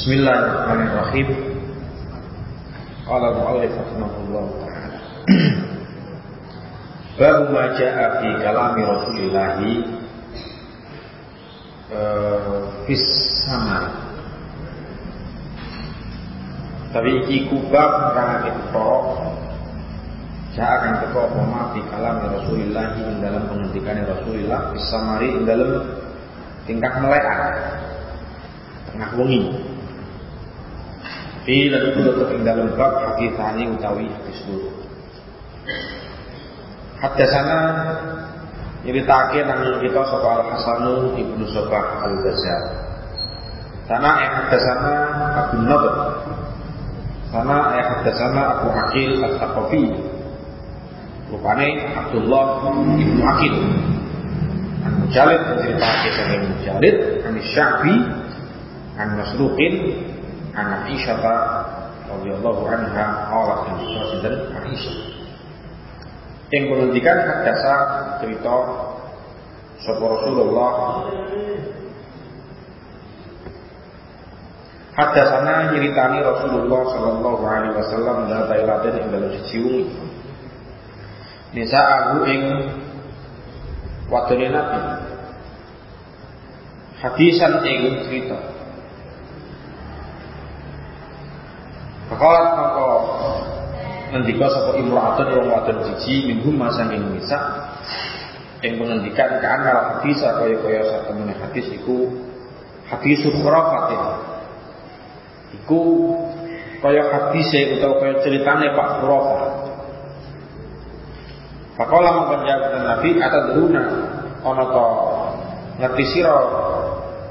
Bismillahirrahmanirrahim. Qala al-mu'allif rahimahullah ta'ala. Babu ma ja'a fi kalami Rasulillah uh, fis sama. Tapi iki kubab kang kita Ja'a akan teko apa fi kalami Rasulillah ing dalam pengendikane Rasulillah fis samari ing dalam tingkah melekan tengah wengi Fi lan kudu ing dalam bab hadisani utawi hadis dulu. Hadasana nyeritake nang kita sapa Al Hasanu Ibnu Sabah Al Ghazal. Sana eh hadasana Abu Nadr. Sana eh hadasana Abu Aqil Al-Thaqafi. Rupane Abdullah Ibnu Aqil. An Mujalid menceritake saking Mujalid, an Syafi, an Masruqin, an Aisyah radhiyallahu anha qalat yang dan Aisyah. Yang menghentikan hadasa cerita sapa Rasulullah. Hadasana nyeritani Rasulullah sallallahu alaihi wasallam data iladen ing dalam siji Nisa aku ing wadone Nabi. Hadisan ing cerita Fakalat maka ngendika sapa imra'atun wong wadon siji minhum masanging nisa. Yang mengendikan kana hadis kaya kaya satemene hadis iku hadis khurafatin. Iku kaya hadis utawa kaya ceritane Pak Khurafa Fakola mengkonjak Nabi atadruna ana to ngerti sira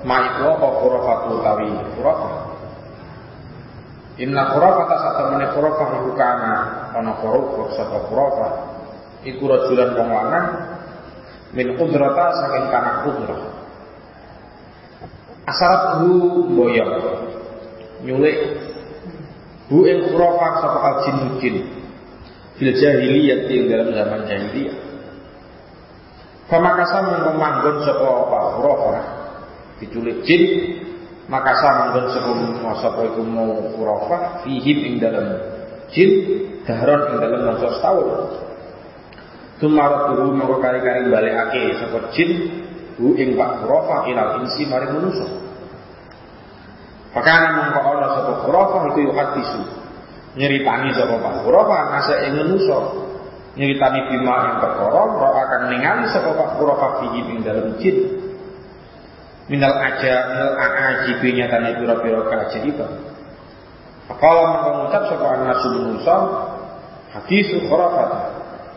ma iku apa khurafatu utawi khurafa Inna khurafata satamene khurafah iku kana ana khurafah sapa khurafah iku rajulan wong lanang min qudrata saking kana qudrah. Asarat hu boyong nyulik hu ing khurafah sapa al-jin jin fil jahiliyah ing dalam zaman jahiliyah. Pamakasa mengko sapa apa khurafah diculik jin maka manggon sebelum sapa iku mau khurafah fihim ing dalam jin dahron ing dalam masa setahun. Tumaratuhu mongko kari-kari balikake sapa jin hu ing pak khurafah ilal insi mari manusa. Pakana mongko ana sapa khurafah iku yo hadisu nyeritani sapa pak khurafah nase ing manusa. Nyeritani bima ing perkara ro akan ningali sapa pak khurafah fihim ing dalam jin minal aja minal aajibi nyatane pira-pira keajaiban Kalau mengucap sapa nasu manusa hadis khurafat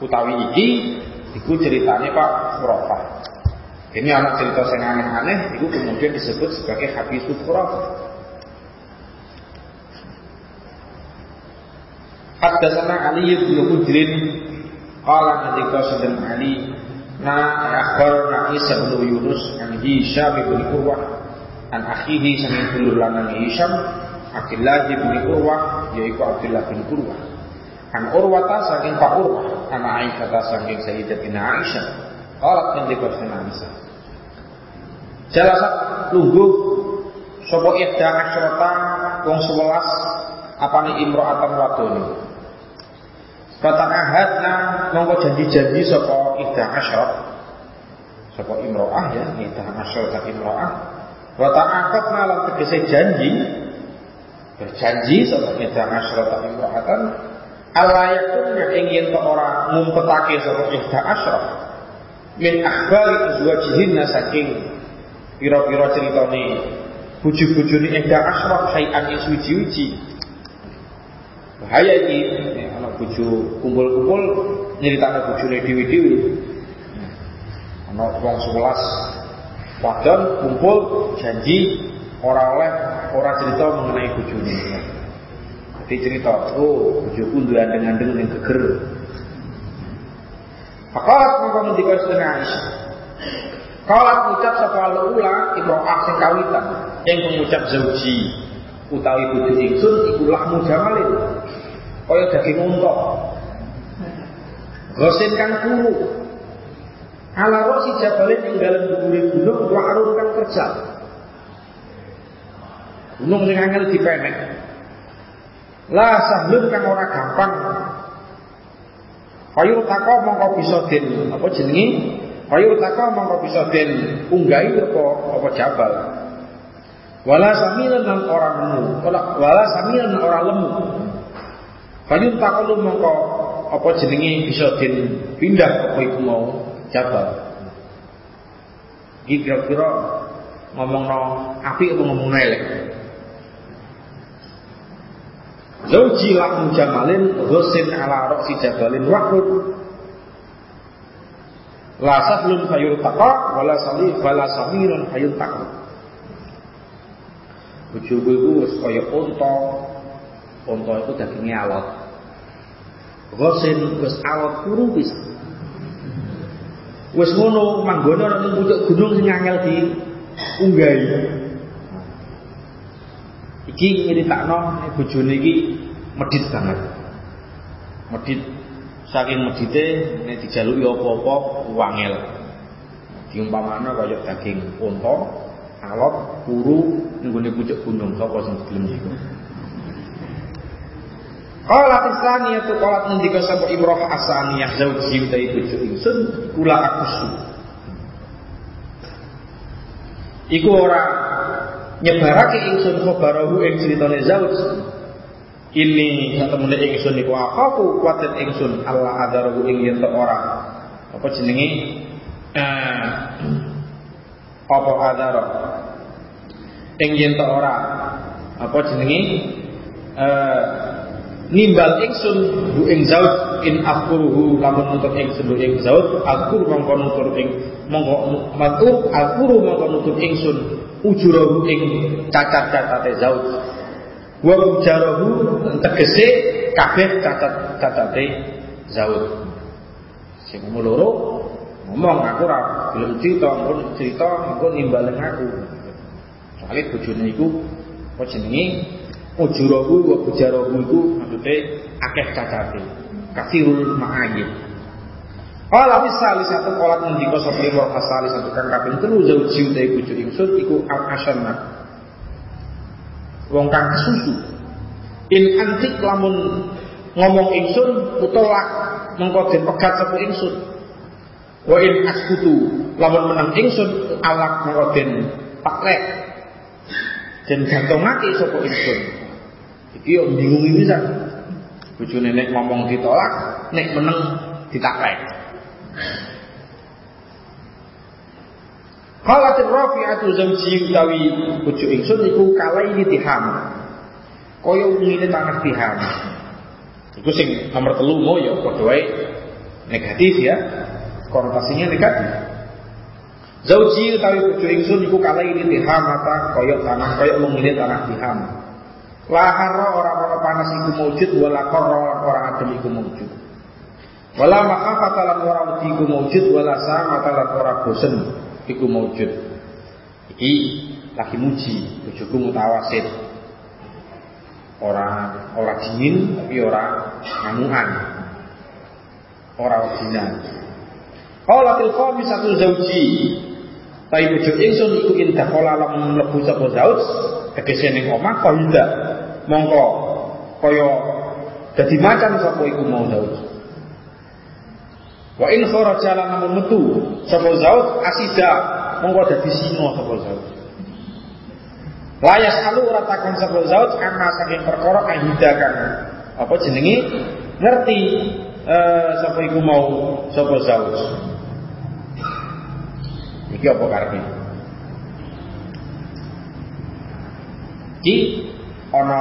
utawi iki iku ceritanya Pak Khurafat. Ini anak cerita yang aneh-aneh itu kemudian disebut sebagai hadis khurafat. Haddatsana Ali bin Hujrin qala ketika sedang Ali Na akhbarna Isa bin Yunus an Hisham bin Urwah. An akhihi sami dulur lanang Hisham Abdullah bin Urwah yaitu Abdullah bin Urwah. An Urwata saking Pak Urwah an Aisyah saking Sayyidatina Aisyah. Qalat min dikosna Aisyah. Jalasat lungguh sapa idda asyrata wong 11 apane imro'atan wadone Kata ahadna mongko janji-janji sapa iddah asyar. Sapa imro'ah ya, iddah asyar tak imro'ah. Wa ta'aqadna lan tegese janji berjanji sapa iddah asyar tak imro'atan Allah yakunnya ingin to ora ngumpetake sapa iddah asyar. Min akhbari azwajihinna saking pira-pira ceritane bojo-bojone iddah asyar sayan isuji-uji. Bahaya iki bojo kumpul-kumpul nyeritakno bojone dhewe-dhewe. Ana wong 11 wadon kumpul janji ora oleh ora cerita mengenai bojone. Jadi cerita, oh bojoku dengan dengan yang geger. Fakalat maka ngendika setengah Aisyah. Kalat ngucap sapa ula imro'ah sing kawitan yang mengucap zauji utawi bojo ingsun iku lahmu jamalin kaya daging unta. Gosin kan kuru. Ala rosi jabalin ing dalam dhuwure gunung wa'run kan kerja. Gunung sing angel dipenek. Lah sahlun kang ora gampang. Fayur tako mongko bisa den apa jenenge? Fayur tako mongko bisa den unggahi apa apa jabal. Wala samilan nang ora lemu. Wala samilan ora lemu. Fayur tako mongko apa jenenge bisa den pindah apa iku mau jabal. Iki kira-kira ngomongno apik apa ngomong elek. Zauji lakmu jamalin Ghusin ala roksi jabalin wakrud La sahlun fayur taqa Wala salih Wala samirun fayur taqa Bujuku itu kaya unta Unta itu dagingnya alot Ghusin wis alot kuru bisa Wis ngono manggono ning pucuk gunung sing angel di unggahi Iki nyeritakno bojone iki medit banget. Medit saking medite nek dijaluki apa-apa wangel. Diumpamane kaya daging unta, alot, kuru ning pucuk gunung sapa sing gelem iku. Qala tisaniyatu qalat ngendika sapa Imrah asaniyah zauji utawi bojo ingsun kula akusu. Iku ora nyebarake ingsun khabarahu ing critane zauj ini satemene ingsun iku aku kuatin ingsun Allah adaru ing yen ora. Apa jenenge? Eh apa adara ing yen ora. Apa jenenge? Eh nimbal ingsun bu ing zauj in afkuruhu lamun nutur ingsun bu ing zauj akur mongko nutur ing mongko matur akuru mongko nutur ingsun ujurahu ing cacat-cacate zauj wa ujarahu tegese kabeh cacat-cacate zauj sing loro ngomong aku ora gelem cerita mun cerita engko nimbalen aku. Soalnya bojone iku apa jenenge ujurahu wa ujarahu iku maksude akeh cacate kasirul ma'ayib Kala misali satu kolat ngendika sapa imam asali satu kang kaping telu zauji utahe bojo ingsun iku al asyannah. Wong kang kesusu. In antik lamun ngomong ingsun utawa mengko den pegat sapa ingsun. Wa in askutu lamun menang ingsun alak mengko den paklek. Den gantongake sapa ingsun. Iki yo bingung bisa. Bojone nek ngomong ditolak, nek meneng ditaklek. Qalatir Rafi'atu zawji utawi bojo ingsun iku ini tiham. Kaya ngene tanah tiham. Iku sing nomor telu mo ya padha wae negatif ya. Konotasinya negatif. Zauji utawi bojo ingsun iku ini tiham mata kaya tanah kaya ngene tanah tiham. Lahara ora ana panas iku maujud wala qarra ora adem iku maujud. Wala makhafata lan ora wedi iku maujud wala samata lan ora bosen iku maujud. Iki lagi muji bojoku mutawasit. Ora ora dingin tapi ora ngamuan. Ora wedinan. Qalatil khamisatu zauji. Tapi bojo ingsun iku indah kala lam mlebu sapa zauj tegese ning omah kaya mongko kaya dadi macan sapa iku mau zauj. Wa in kharaja lan namun metu sapa zaud asida mongko dadi singa sapa zaud. Layas alu ora takon sapa zaud amma saking perkara ahidakan apa jenenge ngerti eh sapa iku mau sapa zaud. Iki apa karepe? Iki ana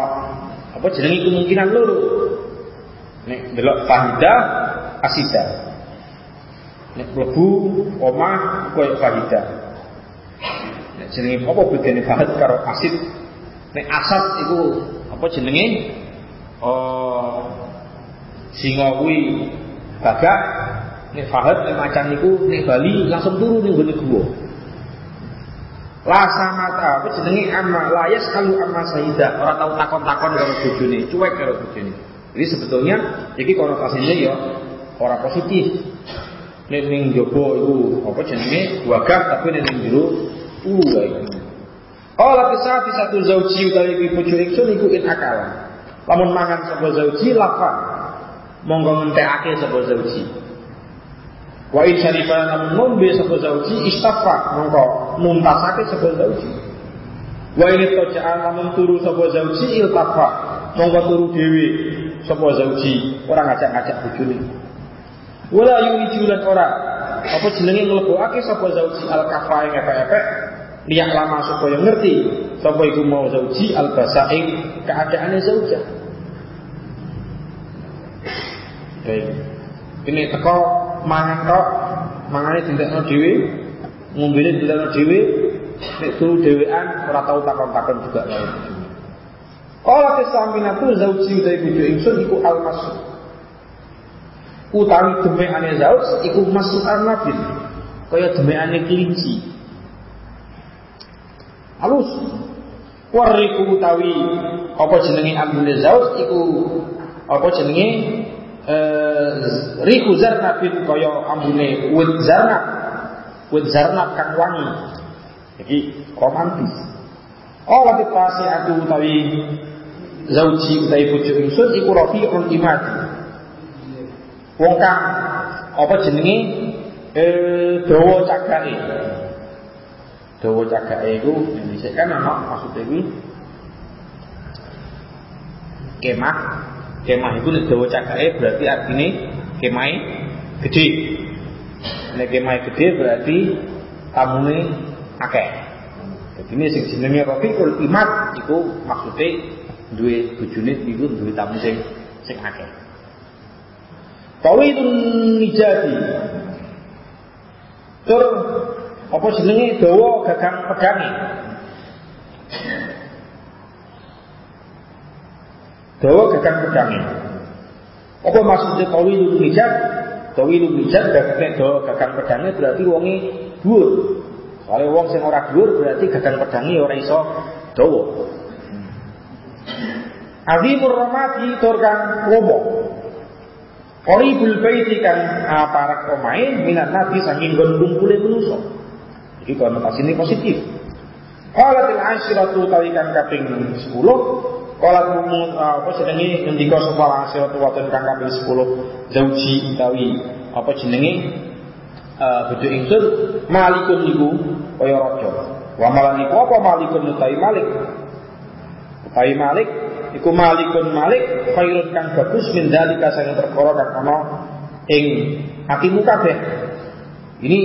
apa jenenge kemungkinan loro. Nek delok fahidah asidah. Nek mlebu omah koyo fahidah. Nek jenenge apa bedane fahid karo asid? Nek asad iku apa jenenge? Oh singa kuwi gagak nek fahid nek macan iku nek Bali langsung turu ning gone gua. La samata apa jenenge amma layas kalu amma sayida ora tau takon-takon karo bojone, cuek karo bojone. Jadi sebetulnya iki konotasinya ya ora positif. Nek ning jaba iku apa jenenge wagah tapi nek ning jero ulu wae. Qala kisah satu zauji utawi ibu bojo ingsun iku in akal. Lamun mangan sapa zauji lafa. Monggo ngentekake sapa zauji. Wa in syarifa lamun ngombe sapa zauji istafa monggo nuntasake sapa zauji. Wa in tojaan lamun turu sapa zauji iltafa. Monggo turu dhewe sapa zauji. Ora ngajak-ngajak bojone. Wala yuri lan ora. Apa jenenge nglebokake sapa zauji? Al kafa ing epek-epek. Liyak lama supaya ngerti sapa iku mau zauji al basaing keadaane zaujah Baik. Ini teko mangan tok, mangane dindakno dhewe, ngombene dindakno dhewe, nek turu dhewean ora tau takon-takon juga bojone. Kala kesaminatu zauji dari bojo ingsun iku al masuk. Utawi demekane zauj iku masuk arnabin. Kaya demekane kelinci halus wariku utawi apa jenenge ambune zaus iku apa jenenge eh, riku zarnabin kaya ambune wit zarnab wit zarnab kang wangi. Jadi romantis. Oh lagi pasti aku utawi zauji utawi bojo ingsun iku rafi'un imati. Wong kang apa jenenge? Eh dawa cagake. Dawa cagake iku dhisik kan ana maksude kuwi kemah. Kemah itu dawa cagake berarti artine kemahe gede nek kemahe gede berarti tamune akeh. Jadi ini sing jenenge Rafiqul Imad iku maksude duwe bojone iku duwe tamu sing sing akeh. Tawidun nijati. Tur apa jenenge? Dawa gagang pedange dawa gagang pedange apa maksudnya tawilul mijat tawilul mijat gagang dawa gagang pedange berarti wonge dhuwur. Soalnya wong sing ora dhuwur berarti gagang pedange ora iso dawa. Azimur Ramati turkan robo Qoribul baiti kan aparat pemain minat nabi saking gon kumpule manusa. Jadi konotasi ini positif. Qalatil asyratu tawikan kaping 10 Qalat mumu uh, apa jenenge ngendika sapa asyratu wadon kang kaping 10 zauji utawi apa jenenge uh, bojo ingsun malikun niku kaya raja. Wa malan niku apa malikun utawi malik? Utawi malik iku malikun malik khairun kang bagus min dalika sing perkara kang ana ing atimu kabeh ini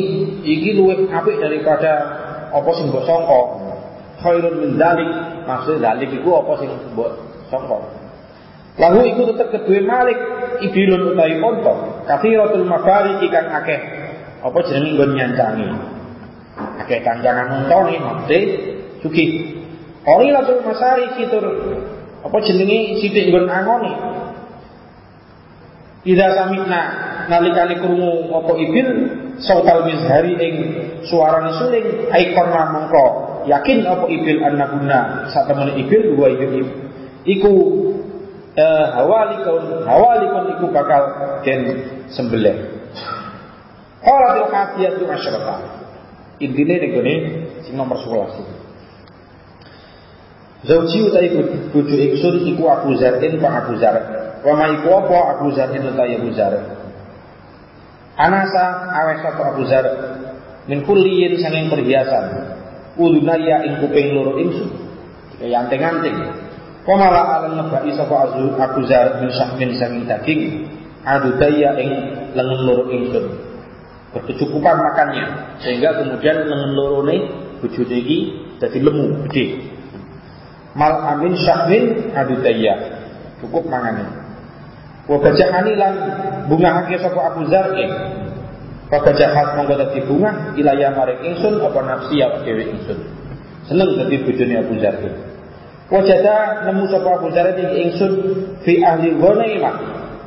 iki luwih apik daripada apa sing sangka. Khairun min dzalik, maksudnya dzalik iku apa sing mbok sangka. Lalu iku tetep kedue Malik ibilun utawi unta, kathiratul mafari ikan akeh apa jenenge nggon nyancangi. Akeh kancangan makte sugih. Ori latul masari kitur apa jenenge sithik nggon angone. Ida samikna nalikane krungu apa ibil sautal mizhari ing suarane suling aikon yakin apa ibil annabuna satemene ibil dua ibil iku eh, hawalikun hawalikun iku bakal den sembelih bil khafiyatu asyrata. Intine ning gone sing nomor 11 itu. Zauji utai bojo ingsun iku Abu Zarin Pak Abu Zar. Wa ma iku apa Abu Zarin utai Abu Zar. Anasa awes sapa Abu Zar min kulliyin perhiasan. Udunaya ing kuping loro ingsun. Kaya anting-anting. Pamala alam ngebai sapa Abu Zar min sahmin sanging daging. Adudaya ing lengan loro ingsun. Berkecukupan makannya sehingga kemudian lengan loro ini bojone iki dadi lemu gede. Mal amin syahmin adudaya. Cukup mangane. Wa bajahani lan bungahake sapa Abu Zar ing Wa bajahat monggo dadi bunga ilaya maring ingsun apa nafsi awak dhewe ingsun. Seneng dadi bojone Abu iki. Wajada nemu sapa Abu Zar ing ingsun fi ahli ghanaimah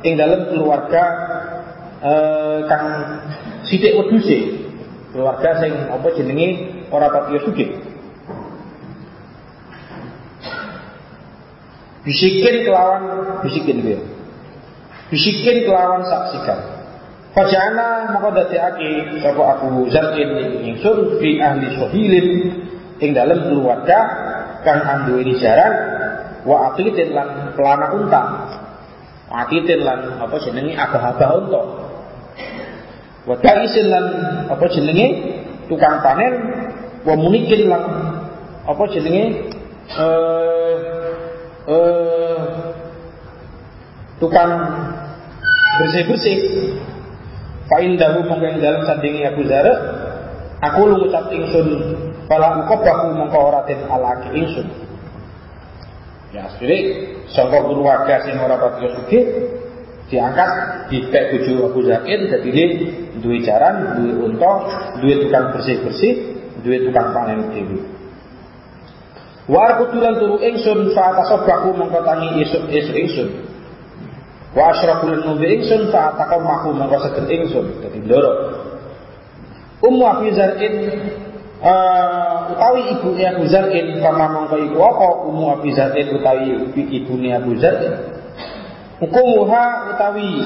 ing dalam keluarga eh, kang sithik wedhuse. Keluarga sing apa jenenge ora patiya sugih. Bisikin kelawan bisikin dia bisikin kelawan saksikan Fajana maka dadiake sapa aku Zarin ingsun fi ahli sohilin ing dalam keluarga kang anduweni jaran wa aqitin lan pelana unta. Aqitin lan apa jenenge abah-abah unta. Wa isin lan apa jenenge tukang panen. Wa munikin lan apa jenenge eh eh tukang bersih-bersih fa indahu mongko dalam sandingi Abu Zar aku lu ngucap ingsun Fala ukobahu mongko ora den alaki ingsun. Ya, jadi sangka keluarga sing ora pati sugih diangkat dipek bojo Abu Zain dadi duwe jaran, duwe unta, duwe tukang bersih-bersih, duwe tukang panen dhewe. Wa kutulan turu ingsun fa atasabahu mongko tangi esuk-esuk ingsun. Wa asyraful nubi ingsun fa ataqamahu mongko saged ingsun. Dadi ndoro. Ummu Abi Zar'in uh, utawi ibunya Abu Zar'in kama mangko iku apa? Umu Abi Zar'in utawi ibune Abu Zar'in. Hukumuha utawi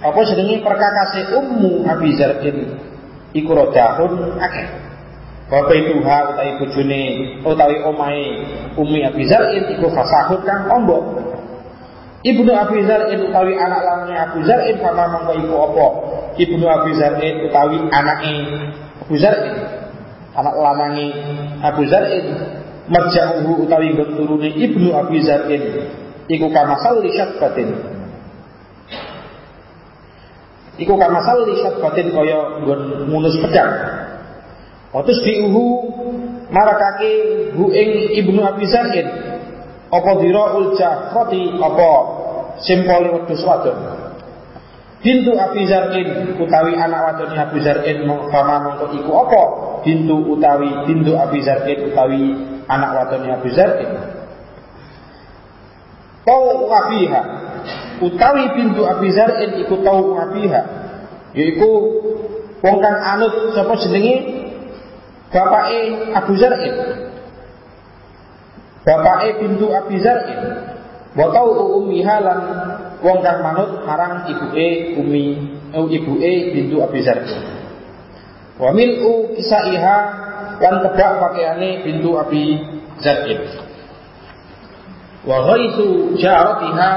apa jenenge perkakase ummu Abi Zar'in iku rodahun akeh. Bapak itu ha utawi bojone utawi omahe Umi Abi Zar'in iku fasahut kang ombok Ibnu Abi Zar'in utawi anak lanang Abu Zar'in kama mangko iku apa? Ibnu Abi Zar'in utawi anake Abu Zar'in. Anak lanangi Abu Zar'in. Marja'uhu utawi turune ibnu Abi Zar'in. Iku kama salli syatbatin. Iku kama salli syatbatin kaya nggon munus pedang. Otus diuhu marakake hu ibnu Abi Zar'in apa diraul jafrati apa simpole wedhus wadon Bintu Abi Zar'in utawi anak wadon Abi Zar'in fama mongko iku apa? Bintu utawi bintu Abi Zar'in utawi anak wadon Abi Zar'in. Tau wafiha utawi bintu Abi Zar'in iku tau wafiha yaiku wong kang anut sapa jenenge bapake Abu Zar'in. Bapake bintu Abi Zar'in. Wa tau ummiha lan wong kang manut marang ibuke Umi uh, ibuke bintu Abi Zar. Wa mil'u kisaiha lan kebak pakaiane bintu Abi Zar'in. Wa ghaitu jaratiha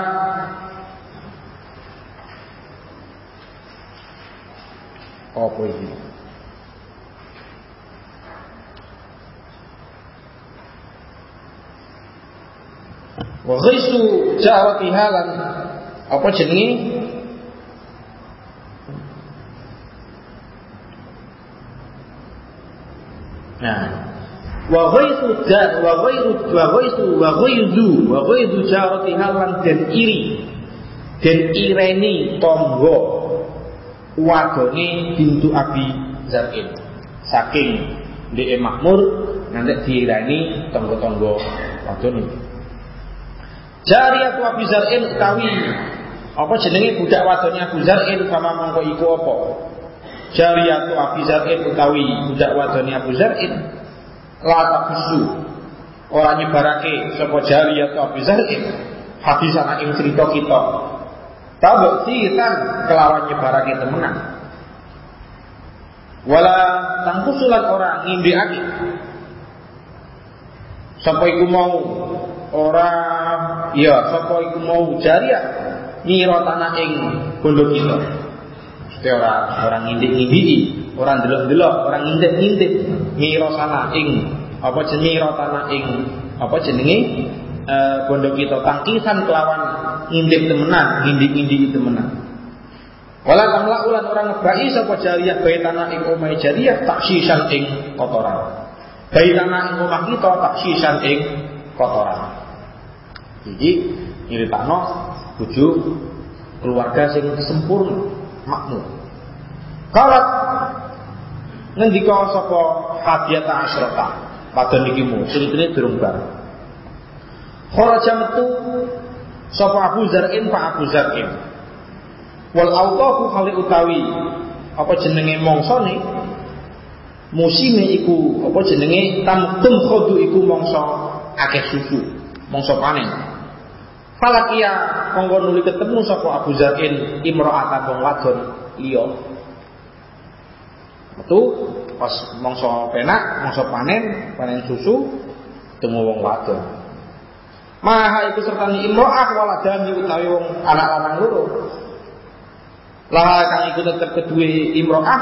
apa ini? Wa ghaisu jaratiha lan apa jenenge Nah, wa ghaitu dan wa ghairu wa ghaitu wa ghaizu wa ghaizu jarati halan dan iri. Dan ireni tonggo. Wadone bintu Abi Zar'in saking di makmur nanti diirani tonggo-tonggo. Wadone Jariyatu Abi Zar'in utawi apa jenenge budak wadonnya Abu Zar'in mongko iku apa? Jariyatu Abi Zar'in utawi budak wadonnya Abu Zar'in la takusu nyebarake sapa Jariyatu Abi Zar'in hadis ana ing cerita kita. Tabuk sitan kelawan nyebarake temenan. Wala tangkusulan orang ngindikake. Sampai iku mau orang ya sapa iku mau jariyah ngira tanah ing bondo kita. Mesti orang orang ngindik-ngindiki, orang delok-delok, orang ngintip-ngintip, ngira sana ing apa jenenge tanah ing apa jenenge e, bondo kita tangkisan kelawan ngintip temenan, ngindik-ngindiki temenan. Wala tamla ulan orang ngebai sapa jariyah bayi tanah ing omah jariyah taksisan ing kotoran. Bayi tanah ing omah kita taksisan ing kotoran. Jadi nyeritakno bojo keluarga sing sempurna makmur. Kalat ngendika sapa hadiyata asyrata padha niki mu ceritane durung bar. Kharaja metu sapa Abu Zar'in Pak Abu Zar'in. Wal autahu kali utawi apa jenenge mongsone musime iku apa jenenge tamtum khodu iku mongso akeh susu mongso panen Falakia monggo nuli ketemu sapa Abu Zain imra'atan wong wadon liya. Itu pas mongso penak, mongso panen, panen susu temu wong wadon. Maha iku serta ni imro'ah waladani utawi wong anak lanang loro. Laha kang iku tetep kedue imro'ah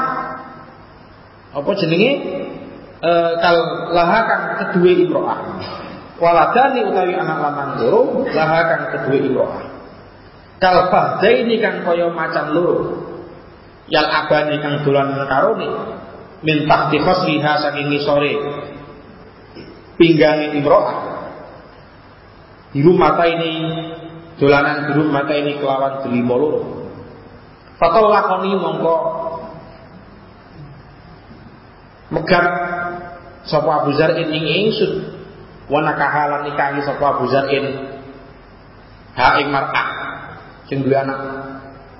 apa jenenge e, kal laha kang imro'ah. Waladani utawi anak lanang loro, laha kang kedue imro'ah. Kal fahdaini kang kaya macan loro. Yang abani kang dolan karone. Min tahti khosriha saking ngisore. Pinggangi imro'ah biru mata ini dolanan biru mata ini kelawan delima loro. Fatol lakoni mongko megat sapa Abu Zar'in ing ingsun wana kahalan nikahi sapa Abu Zar'in ha ing mar'ah. Sing duwe anak.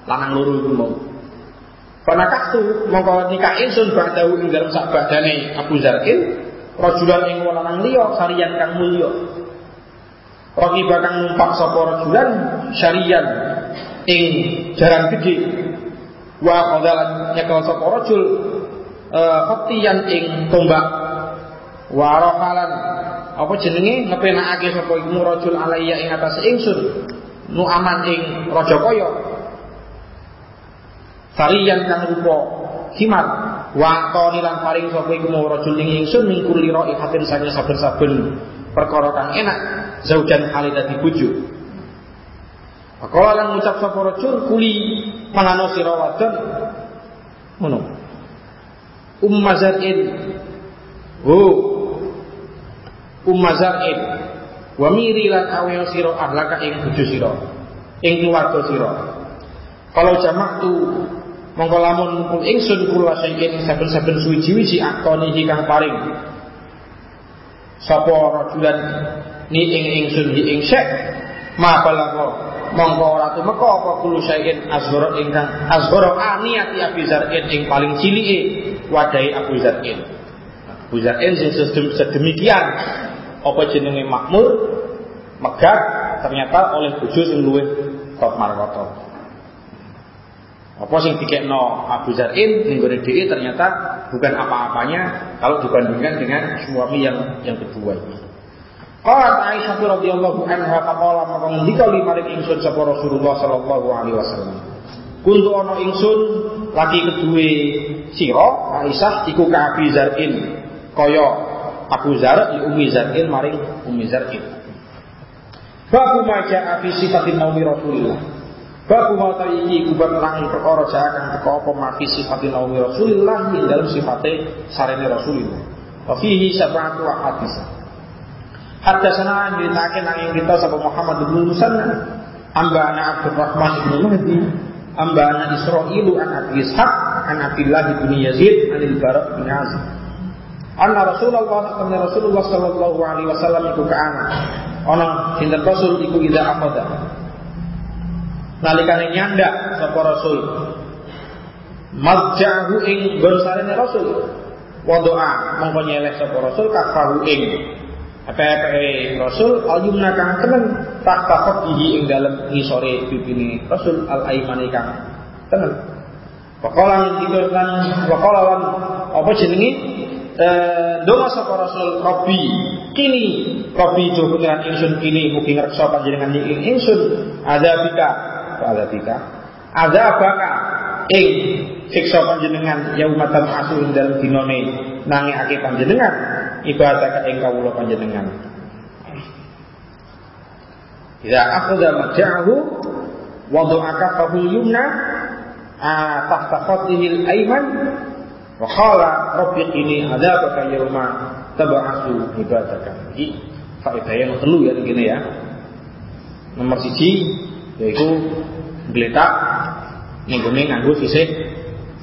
Lanang loro iku mau. Panakaktu mongko nikah ingsun ba'dahu ing dalem sak badane Abu Zar'in rajulan ing lanang liya sarian kang mulya. Roki bakang numpak sapa rajulan syarian ing jaran gede wa qadalan nyekel sapa rajul khatiyan ing tombak. Wa rohalan apa jenenge? Ngepenakake sapa iku rajul alaiya ing atas ingsun. Nu aman ing raja kaya. Sarian kang rupa himar. Wa toni lan paring sapa iku mau rajul ning ingsun min kulli raihatin saking saben-saben. Perkara kang enak zaujan hale dadi bojo. Pakola lan ngucap sapa rajul kuli mangano sira wadon. Ngono. Umma Zar'in Oh Umma Zar'in wa miri lan aweo sira ahlaka ing bojo sira ing keluarga sira. Kalau jamak tu mongko lamun kul ingsun kula sayin saben-saben suwi-wiji akoni kang paring. Sapa rajulan ni ing ingsun hi ing syek ma balagha mongko ora tumeka apa kulu sayin azhara ingkang azhara aniati Abu Zar'in ing paling cilike wadahi Abu Zar'in. Abu sedemikian apa jenenge makmur megah ternyata oleh bojo sing luwih top markata apa sing dikekno Abu Zar'in ning gone ternyata bukan apa-apanya kalau dibandingkan dengan suami yang yang kedua ini. Qalat Aisyah radhiyallahu anha faqala maka ngendika li maring ingsun sapa Rasulullah sallallahu alaihi wasallam. Kuntu ana ingsun lagi kedue sira Aisyah iku ka Abi Zar'in kaya Abu Zar li Umi Zar'in maring Umi Zar'in. Babu maja fi sifatin naumi Rasulullah. Babu mau iki kubab langi perkara jakan teko apa mafi sifatin naumi Rasulillah ing dalam sifatnya sarene Rasulillah. Wa fihi sab'atu hadis. Hatta sana nyeritakan yang kita sama Muhammad bin Musanna Amba ana Abdurrahman bin Mahdi Amba ana Isra'ilu an Abi Ishaq an Abdullah bin Yazid anil Barak bin Azim Anna Rasulullah Anna Rasulullah sallallahu alaihi wasallam iku ka'ana Ana sinten Rasul iku ida akhadha nalikane nyandak sapa Rasul. Madjahu ing gon Rasul. Wa doa mongko nyeleh sapa Rasul kafahu ing. Apa-apa Rasul al-yumna kang tengen tak takut ing dalam ngisore pipine Rasul al-aimani kang tengen. Pakolan dikirkan pakolan apa jenenge donga sapa Rasul? Rabbi. Kini. Rabbi jo pengiran ingsun kini mugi ngreksa panjenengan ing bika azabika azabaka ing siksa panjenengan yaumatan asu ing dalem dinane ake panjenengan. Ibadah ing kawula panjenengan. Ida akhadha madja'ahu wa du'aka fahul yumna tahta khatihil aiman wa qala rabbi qini adzabaka yauma tab'atsu ibadaka. Iki faedah yang telu ya begini ya. Nomor siji yaitu gletak ning gone nganggo sisih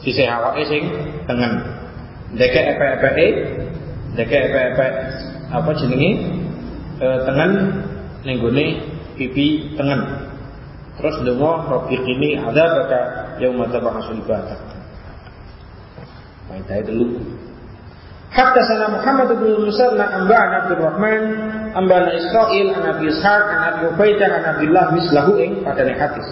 sisih awake sing tengen deke epe-epeke deke epe-epe apa jenenge e, tengen ning pipi tengen terus donga robi kini ada baka yang mata Faedah dulu Hatta sana Muhammad bin Musanna amba'an Abdul Rahman amba'ana Israel an Abi Ishaq an Abi Ubaidah an Abdullah mislahu ing padane hadis.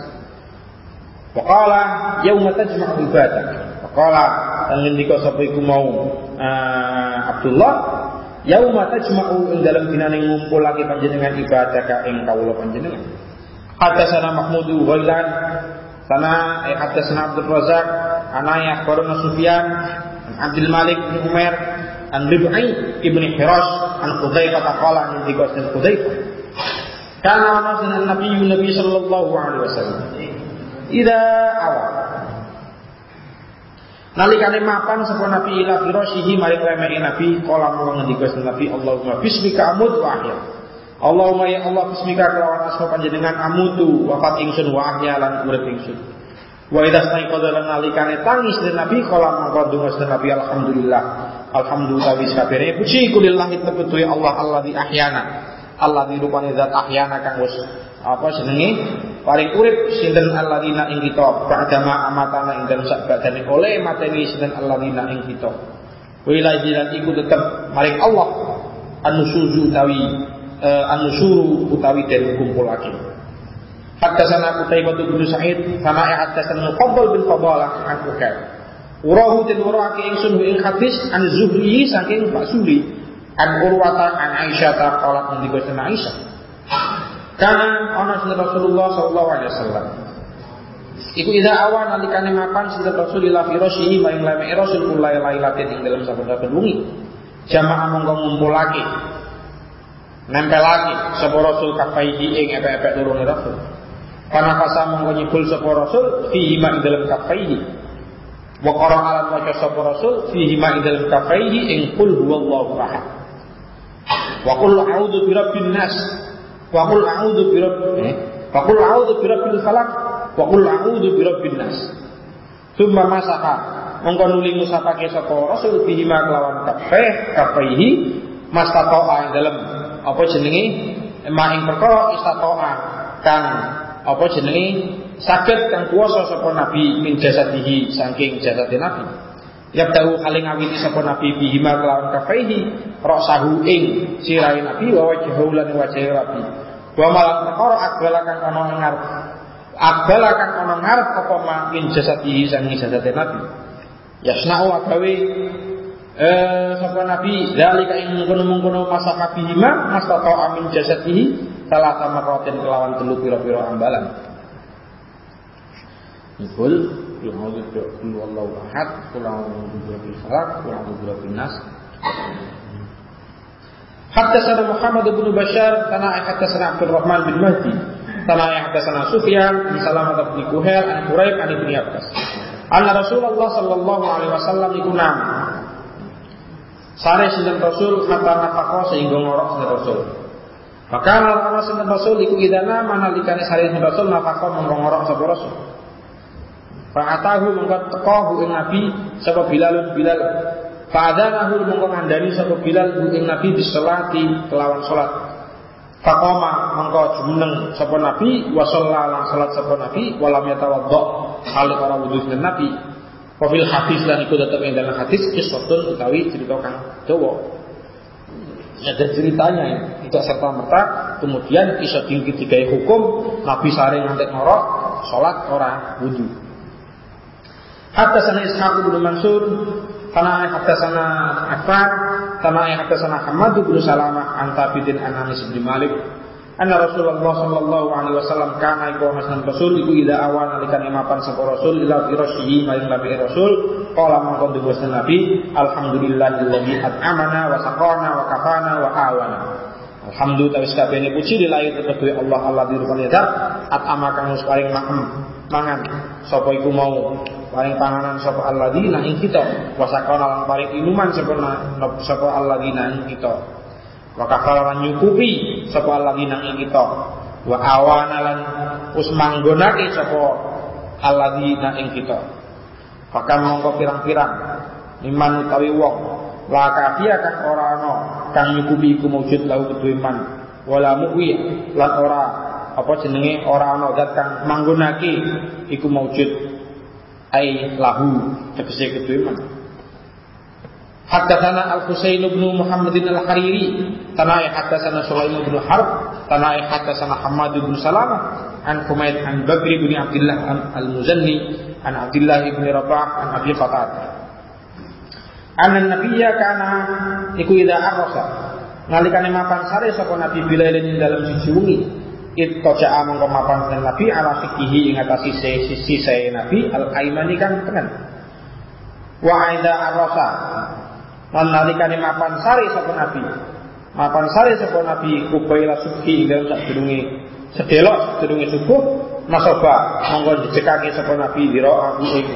Waqala yauma tajma'u ibadah. Waqala lan ngendika sapa iku mau uh, Abdullah yauma tajma'u ing dalam dinane ngumpulake panjenengan ibadah ka ing kawula panjenengan Hadatsana Mahmud Ghailan sana eh hadatsana Abdul Razak ana ya akhbarana Sufyan Abdul Malik bin Umar an Rib'i ibn Hirash an Hudzaifah qala an dikosir Hudzaifah kana nasan Nabi Nabi sallallahu alaihi wasallam ida awal Nalikane mapan sapa Nabi ila firasyihi mari remehi Nabi kala mung ngendika Nabi Allahumma bismika amut wa ahya. Allahumma ya Allah bismika kelawan asma panjenengan amutu wafat ingsun wa ahya lan urip ingsun. Wa idza staiqadha lan nalikane tangis den Nabi kala mangko donga Nabi alhamdulillah. Alhamdulillah wis kabeh. Puji kulillahi tebetu ya Allah Allah di ahyana. Allah di rupane zat ahyana kang wis apa jenenge? Paling urip sinten alladzina ing kita? Ba'dama amatana ing dalem sakbadane oleh mateni sinten alladzina ing kita? Wa ila jilan iku tetep maring Allah. An-nusuzu utawi uh, an-nusuru utawi den kumpulake Haddatsana Qutaibah bin Sa'id sama ya haddatsana Mufaddal bin Fadalah an Ukail Urahu den urake ingsun ing hadis an Zuhri saking Pak Suri an Urwata an Aisyah ta qalat ngendika Aisyah karena ana Rasulullah sallallahu alaihi wasallam. Iku ida awan nalikane mapan sinten Rasulullah firasyihi maring leme Rasul kulai lailatin ing dalam saben-saben. Jamaah monggo ngumpulake. Nempelake sapa Rasul kafaihi ing epek-epek lorone Rasul. Karena kasa monggo nyibul sapa Rasul fihi ing dalam kafaihi. Wa qara alam waca sapa Rasul fihi ing dalam kafaihi ing qul huwallahu ahad. Wa qul a'udzu birabbin nas Wa qul a'udzu eh? Wa qul a'udzu birabbil falaq wa qul a'udzu birabbin nas. Tsumma masaha mongko nuli musafake sapa Rasul bihi ma kelawan kafeh kafaihi mastata'a ing dalem apa jenenge ma ing perkara istata'a kang apa jenenge saged kang kuwasa sapa Nabi min jasadihi saking jasade Nabi. Yabdahu haling awiti sapa Nabi bihima kelawan kafaihi roksahu ing sirai Nabi wa wajhahu lan wajah Nabi. Wa malam perkara agbala kang ana ngarep. Agbala kang ana ngarep apa ma min jasadihi sangi jasate Nabi. Yasna'u agawe Eh, sapa Nabi? Zalika ing kono-mengkono masa kabilah, masa tau amin jasadihi salah sama rotin kelawan telu pira-pira ambalan. Nikul Yuhawdi Kul Wallahu Ahad Kulang Bidurabil kurang Kulang Bidurabil Nas. Hattasana Muhammad bin Bashar Tanah Hattasana Abdul Rahman bin Mahdi Tanah Hattasana Sufyan Di Salamat Abdi Kuhel An Quraib An Ibn Anna Rasulullah Sallallahu Alaihi Wasallam Ikunam Sare sinten Rasul mata nafako sehingga ngorok sinten Rasul. Maka ana sinten Rasul iku idana manalikane sare sinten Rasul nafako mengko ngorok sapa Rasul. Fa'atahu mengko teko ing Nabi sapa Bilal Bilal Fa'adzanahu mongko ngandani sapa Bilal ing Nabi bisolati kelawan salat. Faqama mongko jumeneng sapa Nabi wa lan salat sapa Nabi walam yatawaddo hale ora wudu dengan Nabi. Wafil hadis dan ikut tetap yang dalam hadis kisotun utawi cerita kang dawa. Ada ceritanya tidak serta merta kemudian kisah tinggi tiga hukum Nabi sare ngantek norok sholat orang wudhu. Hatta sana Ishaq bin Mansur Kana haddatsana Affan, kana haddatsana Hamad bin Salamah an Thabit an Anas bin Malik. Anna Rasulullah sallallahu alaihi wasallam kana iku hasan Rasul iku ida awan nalikan imapan sapa Rasul ila firasyihi maring nabi Rasul. Qala mangko dhewe Nabi alhamdulillahilladzi at'amana wa saqana wa kafana wa awana. Alhamdulillah wis kabehane puji dilair kedue Allah Allah di rupane zat. At'ama kang wis paring makem mangan sapa iku mau? Paling panganan sapa alladzina ing kita. Wasakana lan paring inuman sapa sapa alladzina ing kita. Wa kafara nyukupi sapa alladzina ing kita? Wa awana lan us manggonake sapa alladzina ing kita? Bahkan mongko pirang-pirang iman utawi wong la kafia kang ora ana kang nyukupi iku lahu kedue iman. Wala muwi lan ora apa jenenge ora ana zat kang manggonake iku mujud. Ay lahu tegese kedue man Haddatsana Al-Husain bin Muhammad Al-Hariri tanai haddatsana Sulaim bin Harb tanai haddatsana Hamad bin Salamah an Humaid an Bakri bin Abdullah Al-Muzanni an Abdullah bin Rabah an Abi Qatadah Anan nabiyya kana iku ida arrosa. Nalikane mapan sare sapa nabi bilailin dalam sisi wengi. Ittaja'a mongko mapan nabi ala fikihi ing atas sisi sisi nabi al aimani kan tengah. Wa arrosa. Lan nalikane mapan sare sapa nabi. Mapan sare sapa nabi kubaila ing dalam sadurunge sedelok sadurunge subuh nasoba monggo dijekake sapa nabi dira aku ing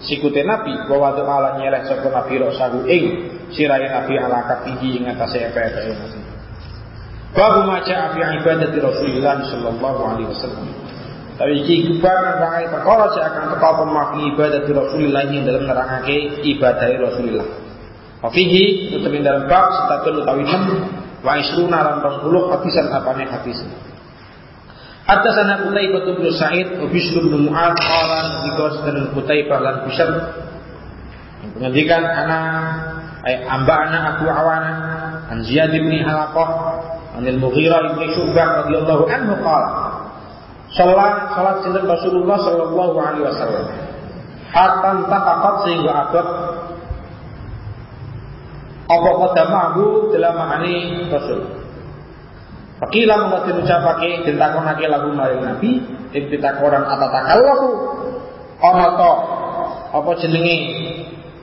sikute Nabi bahwa tu ala nyeleh sapa Nabi sahu ing sirai Nabi ala kafihi ing atase epe-epe. Babu maca fi ibadati Rasulullah sallallahu alaihi wasallam. Tapi iki rangai perkara saya akan tekal pemafi ibadat Rasulullah ini dalam nerangake ibadah Rasulullah. Wafihi utawi dalam bab setatun utawi 6 wa isruna lan 20 hadisan apane hadis. Haddatsana Qutaibah bin Sa'id Bishr bin Mu'adz qala dzikra dan Qutaibah lan Bishr mengendikan ana ay amba ana Abu Awana an Ziyad bin anil Mughirah bin Syu'bah radhiyallahu anhu qala Salat salat sinten Rasulullah sallallahu alaihi wasallam. Hatta taqaqat sehingga abad apa qadamahu dalam makani Rasul. Fakila mengatakan ucapake ditakonake lagu maring Nabi, ing pitakonan atatakallahu ana to apa jenenge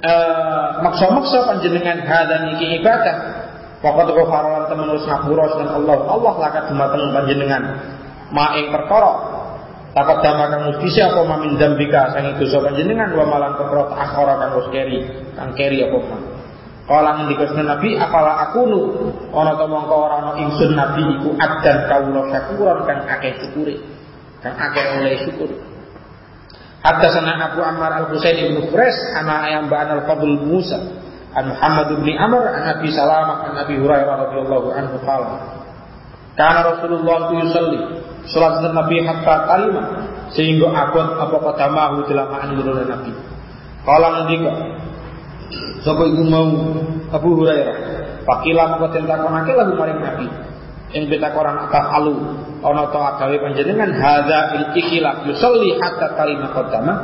eh maksa-maksa panjenengan hadan iki ibadah. Pokok teko farolan temen wis ngapura dan Allah. Allah lakat dumateng panjenengan. Maing perkara. Takut dama kang mustisi apa mamin dambika sang dosa panjenengan wa malan perkara akhara kang wis keri kang keri apa Kala ngendika Nabi apala akunu ana to mongko ora ana ingsun Nabi iku adan kawula syakuran kang akeh syukure kang akeh oleh syukur sana Abu Ammar Al-Husain bin Fures ana ayam ba'an Al-Fadl Musa an Muhammad bin Amr an Nabi Salamah an Nabi Hurairah radhiyallahu anhu qala Kana Rasulullah yusalli salat Nabi hatta kalima sehingga abot apa kata mahu dalam nurul Nabi. Kala ngendika Sapa iku mau Abu Hurairah. Pakila mongko den takonake lagu maring Nabi. Ing pitakoran atas alu ana to agawe panjenengan hadza il ikilah yusalli hatta kalima qadama.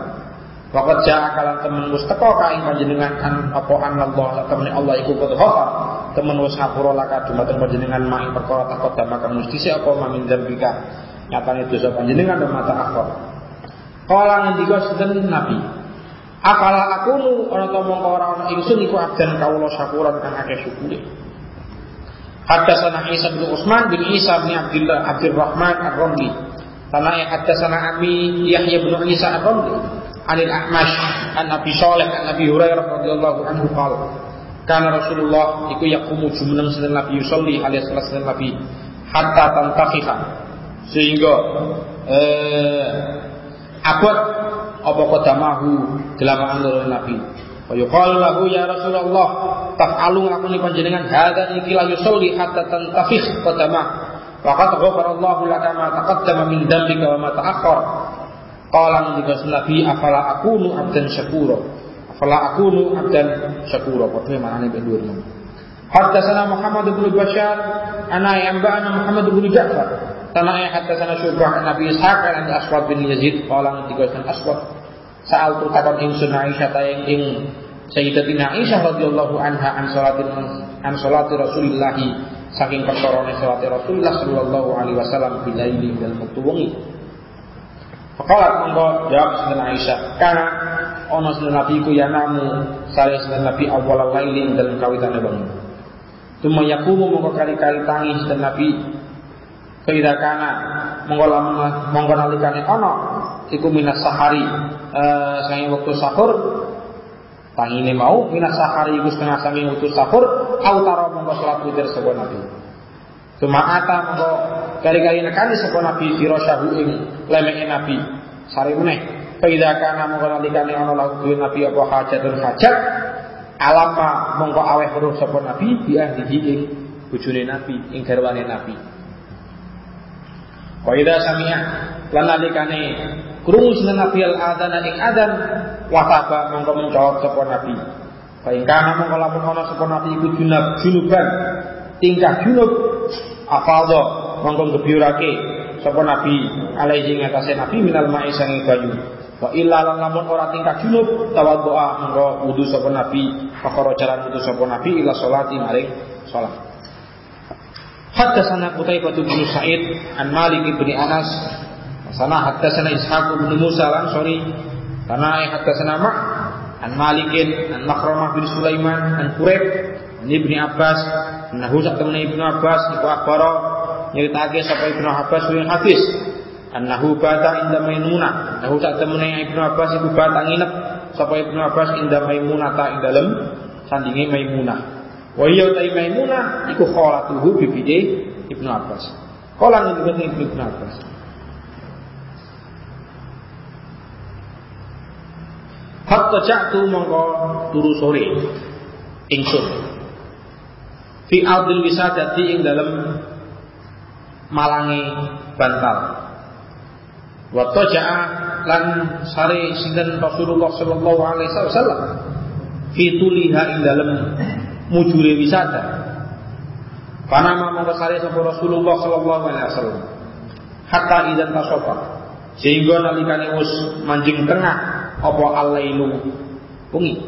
Waqad ja'a kalan temen wis teko ka ing panjenengan an apa Allah temen Allah iku qad ghafar. Temen wis ngapura laka dumateng panjenengan mak perkara takut dama kang mesti apa mamin dzambika. Nyatane dosa panjenengan mata akhir. Kala ngendika sinten Nabi, Afala akunu ana to mongko ora ana ingsun iku abdan kawula syakuran kang akeh syukure. Haddatsana Isa bin Utsman bin Isa bin Abdullah Abdurrahman Ar-Ramli. Tanaya haddatsana Abi Yahya bin Isa Ar-Ramli. Anil Ahmash an Nabi Saleh an Nabi Hurairah radhiyallahu anhu qala Kana Rasulullah iku yakumu jumeneng sedeng Nabi yusolli alias sedeng Nabi hatta tantafiha sehingga eh abad apa qadamahu delamaan loro Nabi. Wa yuqalu lahu ya Rasulullah taf'alu ngakoni panjenengan hadza iki la yusolli hatta tantafis qadama. Faqad ghafara Allah laka ma taqaddama min dambika wa ma ta'akhkhar. Qala ngendika Nabi afala akunu abdan syakura. Afala akunu abdan syakura. Padha maknane ben dhuwur Haddatsana Muhammad bin Bashar ana yamba'ana Muhammad bin Ja'far Tanah haddatsana Syu'bah an Nabi Ishaq an Aswad bin Yazid qala ngendika Aswad Sa'al tu takon ingsun Aisyah tayang ing Sayyidatina Aisyah radhiyallahu anha an salatin an salati Rasulillah saking perkorone salat Rasulullah sallallahu alaihi wasallam bilaili dalam waktu wengi. Faqalat monggo jawab Sayyidatina Aisyah, "Kana ono sedaya nabi ku ya namu saya sedaya nabi awal laili dalam kawitane bangun." Tuma monggo kali-kali tangi sedaya nabi Kaida kana monggo monggo nalikane ana iku minas sahari. Eh sange wektu sahur tangine mau minas sahari iku setengah sange wektu sahur au taro monggo salat witir sapa nabi. Cuma ata monggo kali-kali nekani sapa nabi firasyahu ing lemeke nabi. Sare meneh. Kaida kana monggo nalikane ana lagu nabi apa hajatun hajat alama monggo aweh weruh sapa nabi bi ahlihi ing bojone nabi ing garwane nabi Wa idza sami'a lan nalikane krungu sinten Nabi al adzan ing adzan wa taba mongko menjawab sapa Nabi. Fa ing kana mongko lamun ana sapa Nabi iku junub junuban tingkah junub afadha mongko ngebiurake sapa Nabi alaihi ngatasé Nabi minal ma'i sangi. Wa illa lan lamun ora tingkah junub tawaddoa mengko wudu sapa nabi fakara jalan wudu sapa nabi ila salati maring salat. Haddatsana Qutaibah bin Sa'id an Malik bin Anas. Sana haddatsana Ishaq bin Musa lan sorry. Karena haddatsana Ma an Malikin an Makramah bin Sulaiman an Quraib an Ibnu Abbas. Nahu sak temen Ibnu Abbas iku akbara nyeritake sapa Ibnu Abbas yang hadis annahu bata inda maimunah nahu sak temene Ibnu Abbas iku bata nginep sapa Ibnu Abbas inda maimunah ta ing dalem sandinge maimunah wa iya ta maimunah iku kholatuhu bibide Ibnu Abbas. Kala ngendika Ibnu Abbas. Hatta ja'tu mongko turu sore ingsun. Fi ardil wisadati ing dalem malangi bantal. Wa taja'a lan sare sinten Rasulullah sallallahu alaihi wasallam? Fi tuliha ing dalem mujure wisata. Panama mongko sare sapa Rasulullah sallallahu alaihi wasallam. Hatta idzan tasofa. Sehingga nalikane wis manjing tengah apa alailu wengi.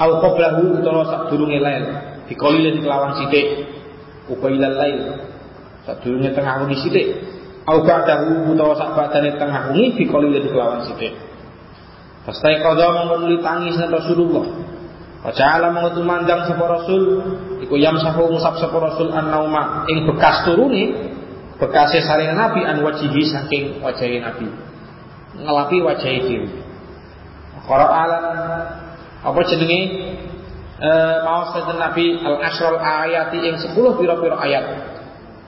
Au qablahu utawa sadurunge lail. Dikolilin kelawan sithik. Ubailal lail. Sadurunge tengah wengi sithik au ba'dahu utawa sak badane tengah wengi fi qalilin kelawan sithik Pastai qadha menguli tangis Rasulullah Waja'ala mengutu mandang sapa Rasul iku yam sahu ngusap sapa Rasul an-nauma. Ing bekas turune bekase sare Nabi an wajihi saking wajahe Nabi. Ngelapi wajahe dhewe. Qara'alan apa jenenge? E, mau Nabi al-asral ayati ing 10 pira-pira ayat.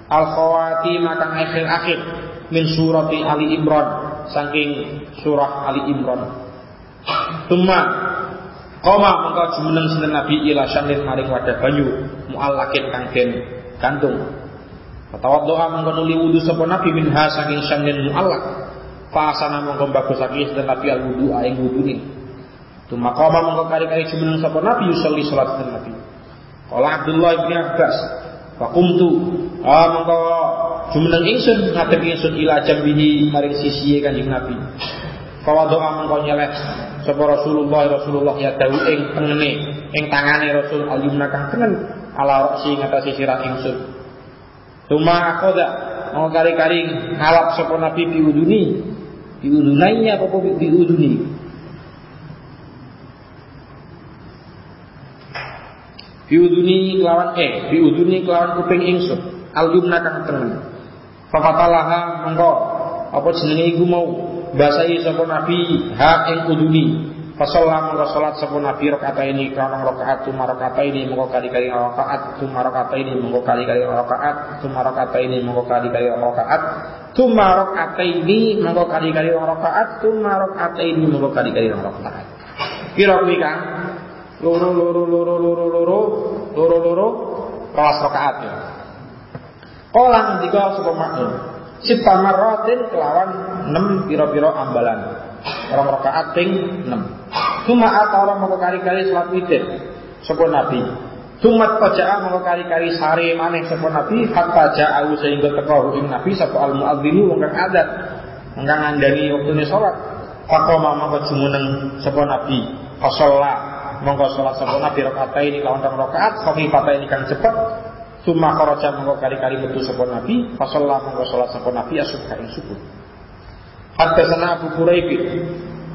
Al khawati makan akhir-akhir min surati Ali Imran saking surah Ali Imran. Tumma koma mengko jumeneng sinten Nabi ila syamil maring wadah banyu muallakin kang den gantung. doa mengko nuli wudu sapa Nabi minha saking syamil muallak. Fasana mengko bagusake sinten Nabi al wudu aing wudune. Tumma koma mengko kari-kari jumeneng sapa Nabi yusolli salat sinten Nabi. Qala Abdullah bin Abbas Fakumtu ah mongko jumeneng ingsun ngadep ingsun ila jambihi maring sisi Kanjeng Nabi. Kawa doa mongko nyeleh sapa Rasulullah Rasulullah ya dawu ing tengene ing tangane Rasul al-yumna kang tengen ala roksi ngatasi sirah ingsun. Tuma akoda mau kari-kari ngalap sapa Nabi biuduni biudunainya apa biuduni Biuduni kelawan eh, biuduni kelawan kuping ingsun. Al yumna kang tengen. Fafatalaha mengko apa jenenge iku mau basahi sapa Nabi ha ing uduni. Fasalla mengko salat sapa Nabi rakaat ini kana rakaat tuma rakaat ini mengko kali-kali rakaat tuma rakaat ini mengko kali-kali rakaat tuma rakaat ini mengko kali-kali rakaat tuma rakaat ini mengko kali-kali rakaat tuma rakaat ini mengko kali-kali rakaat. Kira kuwi Kang? loro loro loro loro loro loro loro rolas rakaat ya. Kala ngendika sapa makmum, sita marratin kelawan 6 pira-pira ambalan. Orang rakaat ping 6. Cuma atau mau kali-kali salat witir sapa Nabi. Tumat pajaa mau kali-kali sare maneh sapa Nabi hatta ja'u sehingga teko ing Nabi sapa al muadzinu wong kang adat. Wong kang ngandani wektune salat. Faqama mangko jumeneng sapa Nabi. Fasalla monggo sholat sapa nabi rakaat ini lawan rong rakaat khafifata ini kan cepet Suma kharaja monggo kali-kali metu sapa nabi fasalla monggo sholat sapa nabi asubha subuh sana Abu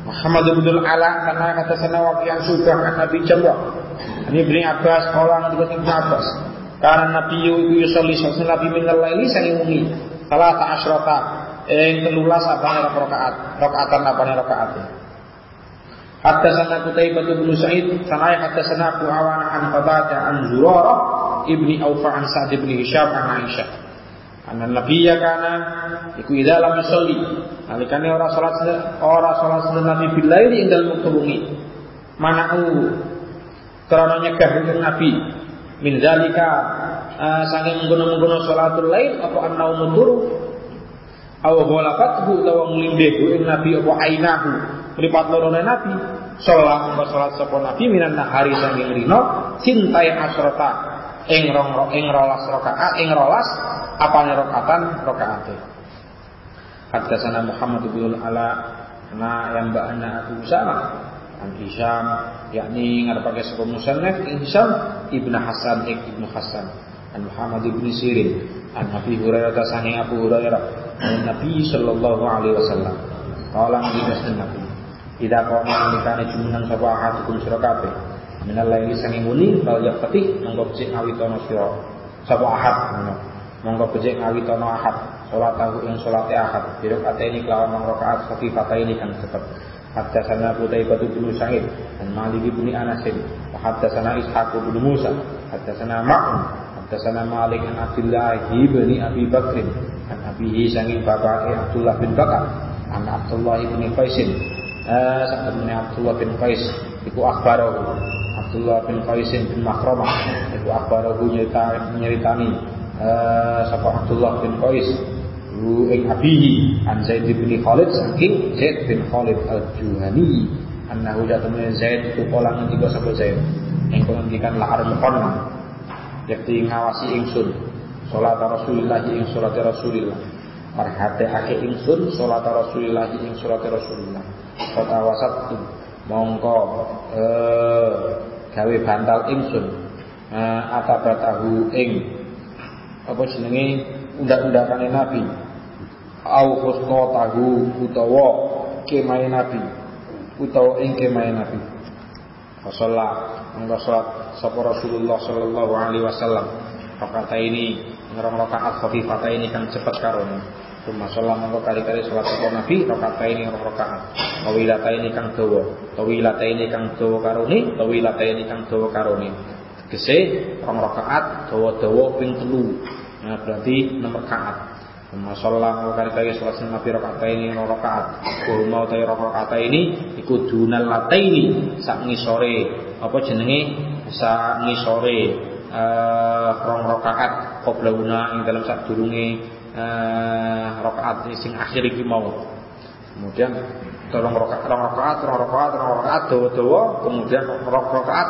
Muhammad bin Ala karena kata sana waqi'an subah an Nabi Jamrah Ini Ibnu Abbas qala dengan Ibnu Abbas karena Nabi itu yusolli sallallahu Nabi min laili sangi wengi salah ta asyrata ing 13 apane rakaat rakaatan apane rakaat Haddatsana Qutaibah bin Sa'id, sanaya haddatsana Abu Awana an Qatada an ibni Aufa an Sa'd bin Hisham an Aisyah. Anna nabiyya kana iku yusalli. Nalikane ora salat ora salat sunah Nabi bil laili indal muktubungi. Mana'u. Karena nyegah Nabi. Min zalika uh, saking mengguno-mengguno salatul lail apa annau muturu aw ghalaqathu utawa nglimbehu ing Nabi apa ainahu? Lipat lorone Nabi. Sholat mongko sholat sapa Nabi minan nahari sanging rino cintai asrota ing rong ing rolas rakaat ing rolas rakaate Haddatsana Muhammad bin Ala Nah yang mbak anak Abu Usama An Hisham yakni ngarepake sapa musannaf Hisham Ibnu Hasan Ibnu Hasan An Muhammad ibn Sirin An Nabi Hurairah tasani Abu Hurairah An Nabi sallallahu alaihi wasallam. Kala ngikas Nabi Ida kau menikani jumunan sapa ahadukum sira kabeh minal laili sangi muni bal yakti monggo becik ngawitono sira sapa ahad. Monggo becik ngawitono ahad salat tahu ing salate ahad birok ate ini kelawan mong rakaat khafifata ini kan cepet Haddatsana Qutaibah bin Sa'id dan Malik bin Anas wa haddatsana Ishaq bin Musa haddatsana Ma'un haddatsana Malik an Abdullah bin Abi Bakr an abihi sangi bapak Abdullah bin Bakar an Abdullah bin Qais eh Abdullah bin Qais iku akhbarahu. Abdullah bin Qais bin Makhramah iku akhbarahu nyeritani eh sapa Abdullah bin Qais hu ing abihi an Zaid bin Khalid saking Zaid bin Khalid al-Juhani annahu jatamnya Zaid itu pola ngendika sapa Zaid? Yang pengendikan lahar muqanna yakti ngawasi ingsun salat Rasulullah ing salat Rasulullah. Ake ingsun salat Rasulullah ing salat Rasulullah. Kota wasat mongko eh gawe bantal ingsun. Eh, atabatahu ing apa jenenge? Undak-undakane Nabi au tahu utawa kemahe Nabi utawa ing kemahe Nabi Rasulullah monggo salat sapa Rasulullah sallallahu alaihi wasallam rakaat ini ngerong rakaat khafifata ini kan cepat karone Tuma sholat monggo kali-kali sholat sapa Nabi rakaat ini rong rakaat. Tawilata ini kang dawa. Tawilata ini kang dawa karone, tawilata ini kang dawa karone. Tegese rong rakaat dawa-dawa ping telu. Nah berarti 6 rakaat. Tuma sholat monggo kali-kali sholat Nabi rakaat ini rong rakaat. Mau tayi rong rakaat ini iku dunal lataini sak ngisore apa jenenge sak ngisore eh rong rakaat qabla ing dalam sak durunge eh, rakaat sing akhir iki mau. Kemudian tolong rakaat, rong rakaat, rong rakaat, rong rakaat dawa-dawa, kemudian rong rakaat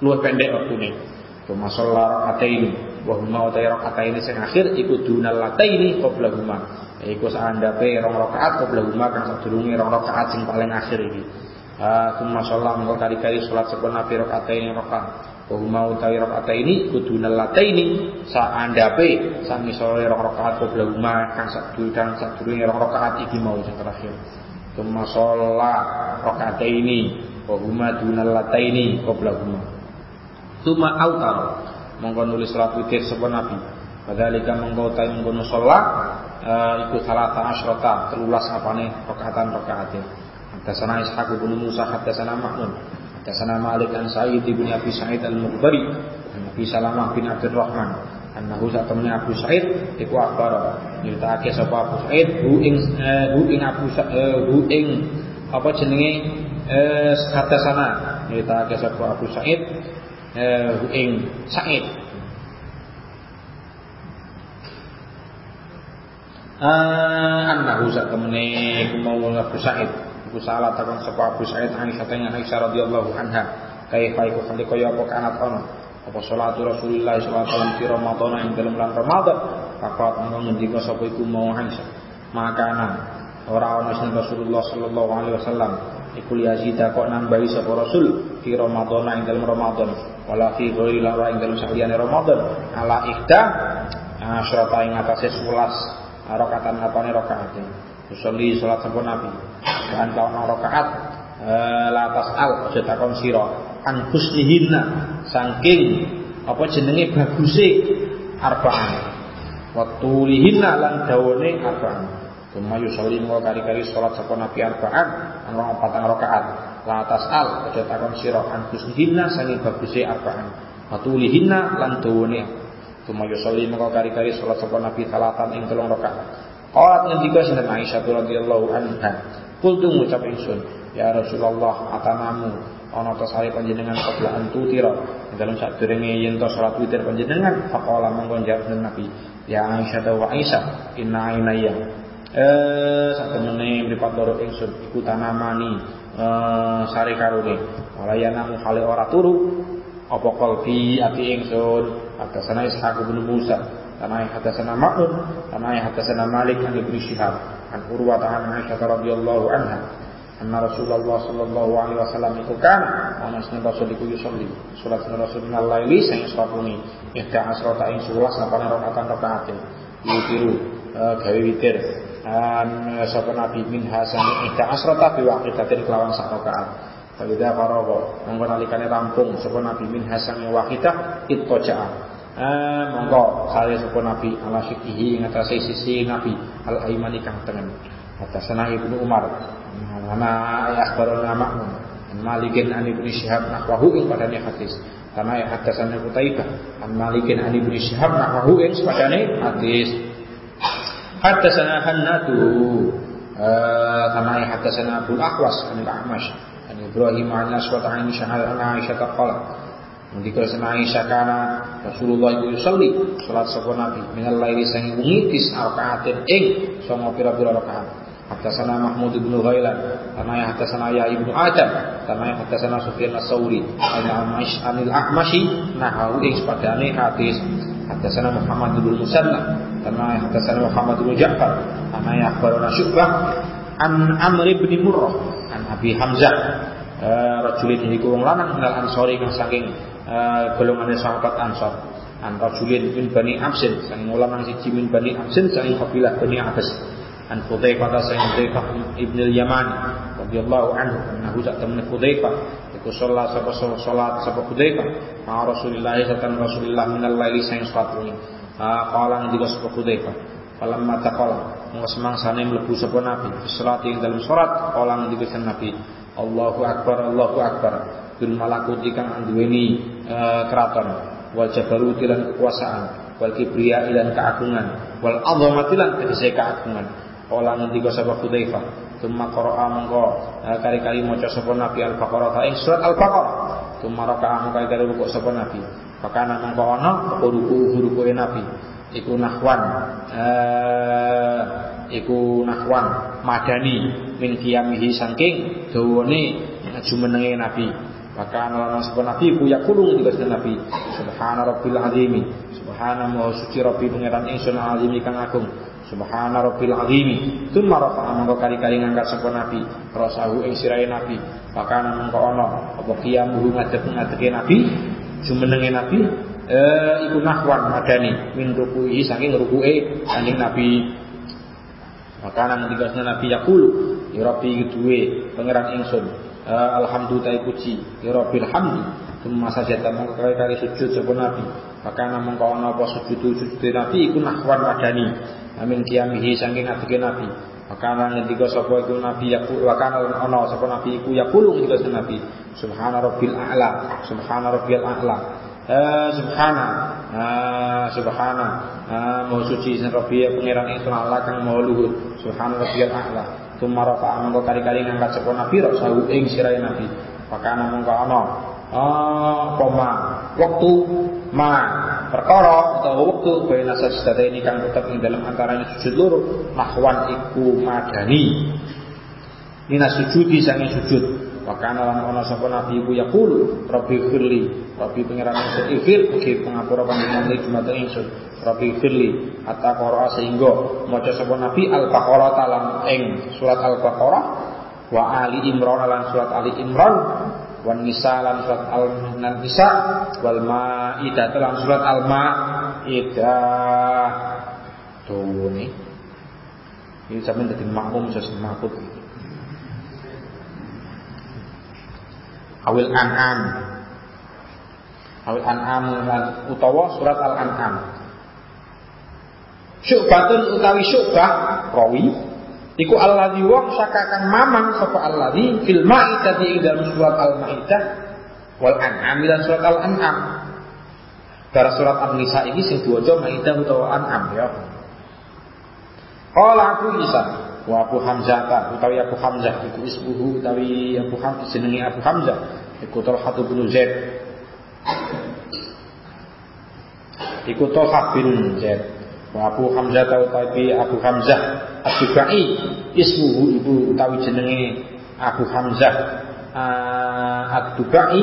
luwih pendek waktune. Cuma sholat ini, wa huma utai rakaat ini sing akhir iku dunal lataini qabla huma. Iku saandape rong rakaat qabla huma kang sadurunge rong rakaat sing paling akhir iki. Ah, uh, sholat mengko kali-kali sholat sepuluh nabi rakaat ini rakaat. Wa huma utawi rakaat ini kudunal lataini sa andape sa misore rong rakaat qabla huma kang sadurunge kang sadurunge rong rakaat iki mau sing terakhir. Tuma sholat rakaat ini wa huma dunal lataini qabla huma. Tuma autar monggo nulis salat witir sapa Nabi. Padhalika monggo ta monggo sholat uh, iku salata asyrata telulas apane rakaatan rakaate. Hadasana Ishaq bin Musa hadasana Ma'mun Dasana Malik an Sa'id bin Abi Sa'id al-Mughbari an Abi Salamah bin Abdurrahman annahu satamnya Abu Sa'id iku akbar nyritakake sapa Abu Sa'id hu ing eh, hu ing Abu eh, hu ing apa jenenge eh sana nyritakake sapa Abu Sa'id ing Sa'id. Annahu satamne mau Abu Sa'id. Iku salah takon sapa Abu Sa'id Aisyah tanya Aisyah radhiyallahu anha. Kaifa iku hale kaya apa kanat ono apa salatu Rasulullah sallallahu alaihi wasallam di Ramadan ing dalam bulan Ramadan? Fakat mengko ngendika sapa iku mau Aisyah. Makana ora ana sing Rasulullah sallallahu alaihi wasallam. Iku yazida kok nambahi sapa Rasul di Ramadan ing dalam Ramadan wala fi ghairi lara ing dalam sakliyane Ramadan ala ikhda asyrata ing atase 11 rakaatan apane rakaate Usolli sholat sampun Nabi. Dan kalau rakaat eh, latas al aja takon sira an husnihinna saking apa jenenge baguse arba'an. Waktu lihinna lan dawane arba'an. Kema yusolli mau kari-kari sholat sampun Nabi arba'an ana patang rakaat. Latas al aja takon sira an husnihinna saking baguse arba'an. Waktu lihinna lan dawane. Kema yusolli mau kari-kari sholat sampun Nabi salatan ing telung rakaat. Qalat ngendika sinten Aisyah radhiyallahu anha. Qultu ngucap ingsun, ya Rasulullah atanamu ana ta sare panjenengan qabla an tutira dalam sadurunge yen to salat witir panjenengan faqala monggo jawab Nabi ya Aisyah wa Aisyah inna ainaya eh satemene mripat loro ingsun iku tanamani eh sare karone wala yanamu hale ora turu. Apa kalbi ati ingsun? Atasana Ishaq bin Musa. Tanai hadasana Ma'un. Tanai hadasana Malik an Ibnu Syihab an Urwa an Aisyah radhiyallahu anha. Anna Rasulullah sallallahu alaihi wasallam iku kan ana sunah Rasul iku yusolli salat Rasul minal laili sing sapuni ihda asrata ing 11 napane rakaatan rakaat. Yutiru eh, witir an sapa nabi min hasan ihda asrata bi waqidatin kelawan sak rakaat. Falida farogo Monggo nalikane rampung. Sapa Nabi min hasan wahidah Ittoja'a eh, Monggo Saya sapa Nabi Ala syikihi Ingatasi sisi Nabi Al-Aimani kang tengen. Atasana Ibnu Umar. Mana ayah barona makmum Malikin an ibni Syihab Nahwahu ing padane hadis. Karena ayat hadasannya Kutaibah An Malikin an ibni Syihab Nahwahu ing padane hadis Hadasana Hannatu uh, Karena ayat hadasana Abu Ahwas Anil Ahmash An Ibrahim an Aswad an Aisyah an Aisyah qalat Mendika sana Aisyah kana Rasulullah itu yusalli salat sapa Nabi. Minal laili sang wengi tis rakaatin ing songo pira-pira rakaat. Hadasana Mahmud bin Ghailan Tanaya hadasana Ya ibnu Adam Tanaya hadasana Sufyan As-Sawri Anil Ahmashi Nahawu ing sepadane hadis Muhammad bin Musanna Tanaya hadasana Muhammad bin Ja'far Tanaya akhbarana Syu'bah An Amr bin Murrah An Abi Hamzah. Uh, Rajulin ini kurung lanang Minal Ansori Yang saking uh, golongan sahabat Ansor An Rajulin bin Bani Absin Saking ulama siji min Bani Absin Saking kabilah Bani Abis an Hudzaifah sayyid Hudzaifah ibn al-Yaman radhiyallahu anhu annahu sak temen Hudzaifah iku sholat sapa sholat sapa Hudzaifah ma Rasulillah satan Rasulillah minal laili sing salat wengi qala ngendika sapa Hudzaifah falamma taqala mung semangsane mlebu sapa Nabi. Salat ing dalam salat qala ngendika Nabi. Allahu akbar Allahu akbar. Bil malakut kang anduweni keraton. Wal jabaruti lan kekuasaan. Wal kibriya lan keagungan. Wal azamati lan tegese keagungan Kala ngendika sapa Hudzaifah, "Tsumma qara'a mongko eh, kali-kali maca sapa Nabi Al-Baqarah ing surat Al-Baqarah." Tsumma raka'a mongko kali rukuk sapa Nabi. Pakana mongko ana ruku rukuke Nabi. Iku nahwan iku nahwan madani min qiyamihi saking dawane jumenenge Nabi. Maka ana sapa Nabi ku yaqulu ngendika Nabi, "Subhana rabbil azimi." Subhana suci Rabbi pangeran ingsun azimi kang agung. Subhana rabbil azim. Tsumma rafa'a mangko kali-kali ngangkat sapa nabi rasahu ing sirahe nabi. Maka mangko ana apa qiyamuhu ngadeg-ngadege nabi jumenenge nabi eh iku nahwan madani min ruku'i saking ruku'e kanjeng nabi. Maka nang digasna nabi yaqulu ya rabbi duwe pangeran ingsun. Eh, alhamdulillah puji ya rabbil hamdi. Sajada mangko kali-kali sujud sapa nabi. Maka mangko ana apa sujud sujud nabi iku nahwan madani amin kiamihi saking ngadege nabi. Wakana ngendika sapa iku nabi yaqul wakana ana sapa nabi iku yaqulu ngendika nabi. Subhana rabbil a'la subhana rabbil a'la. Eh subhana. Eh subhana. Eh mau suci sing rabbi pangeran ingsun Allah kang mau luhur. Subhana rabbil a'la. Tumma rafa'a kali-kali ngangkat sapa nabi rasahu ing sirahe nabi. Wakana mongko ana Ah, koma waktu ma. Perkara atau waktu baina ini kang tetap ing dalam antaranya sujud loro mahwan iku madani. Nina sujudi sange sujud. Wakana lan ana sapa nabi iku yaqulu rabbi firli rabbi pangeran ingsun ighfir. Mugi pangapura panjenengan li jumat ingsun. Rabbi firli hatta qara sehingga maca sapa nabi al-baqarah talam ing surat al-baqarah. Wa ali imran lan surat ali imran wan nisa lan surat al nisa wal maidah. Lan surat al maidah tuh nih ini sampean dadi makmum sesuai makut awil an'am. Awil an'am lan utawa surat al an'am syubatun utawi syubah rawi Iku alladzi wong sakakan mamang sapa alladzi fil maidah ing dalam surat Al-Maidah wal An'am dan surat Al-An'am. Dari surat An-Nisa ini sing diwaca Maidah utawa An'am ya. Qala Abu Isa wa Abu Hamzah utawi Abu Hamzah iku ismuhu utawi Abu Hamzah jenenge Abu Hamzah iku Talhah bin Zaid. Iku Talhah bin Zaid. Abu Hamzah utawi Abu Hamzah As-Subai ismuhu ibu utawi jenenge Abu Hamzah. Ad-Dubai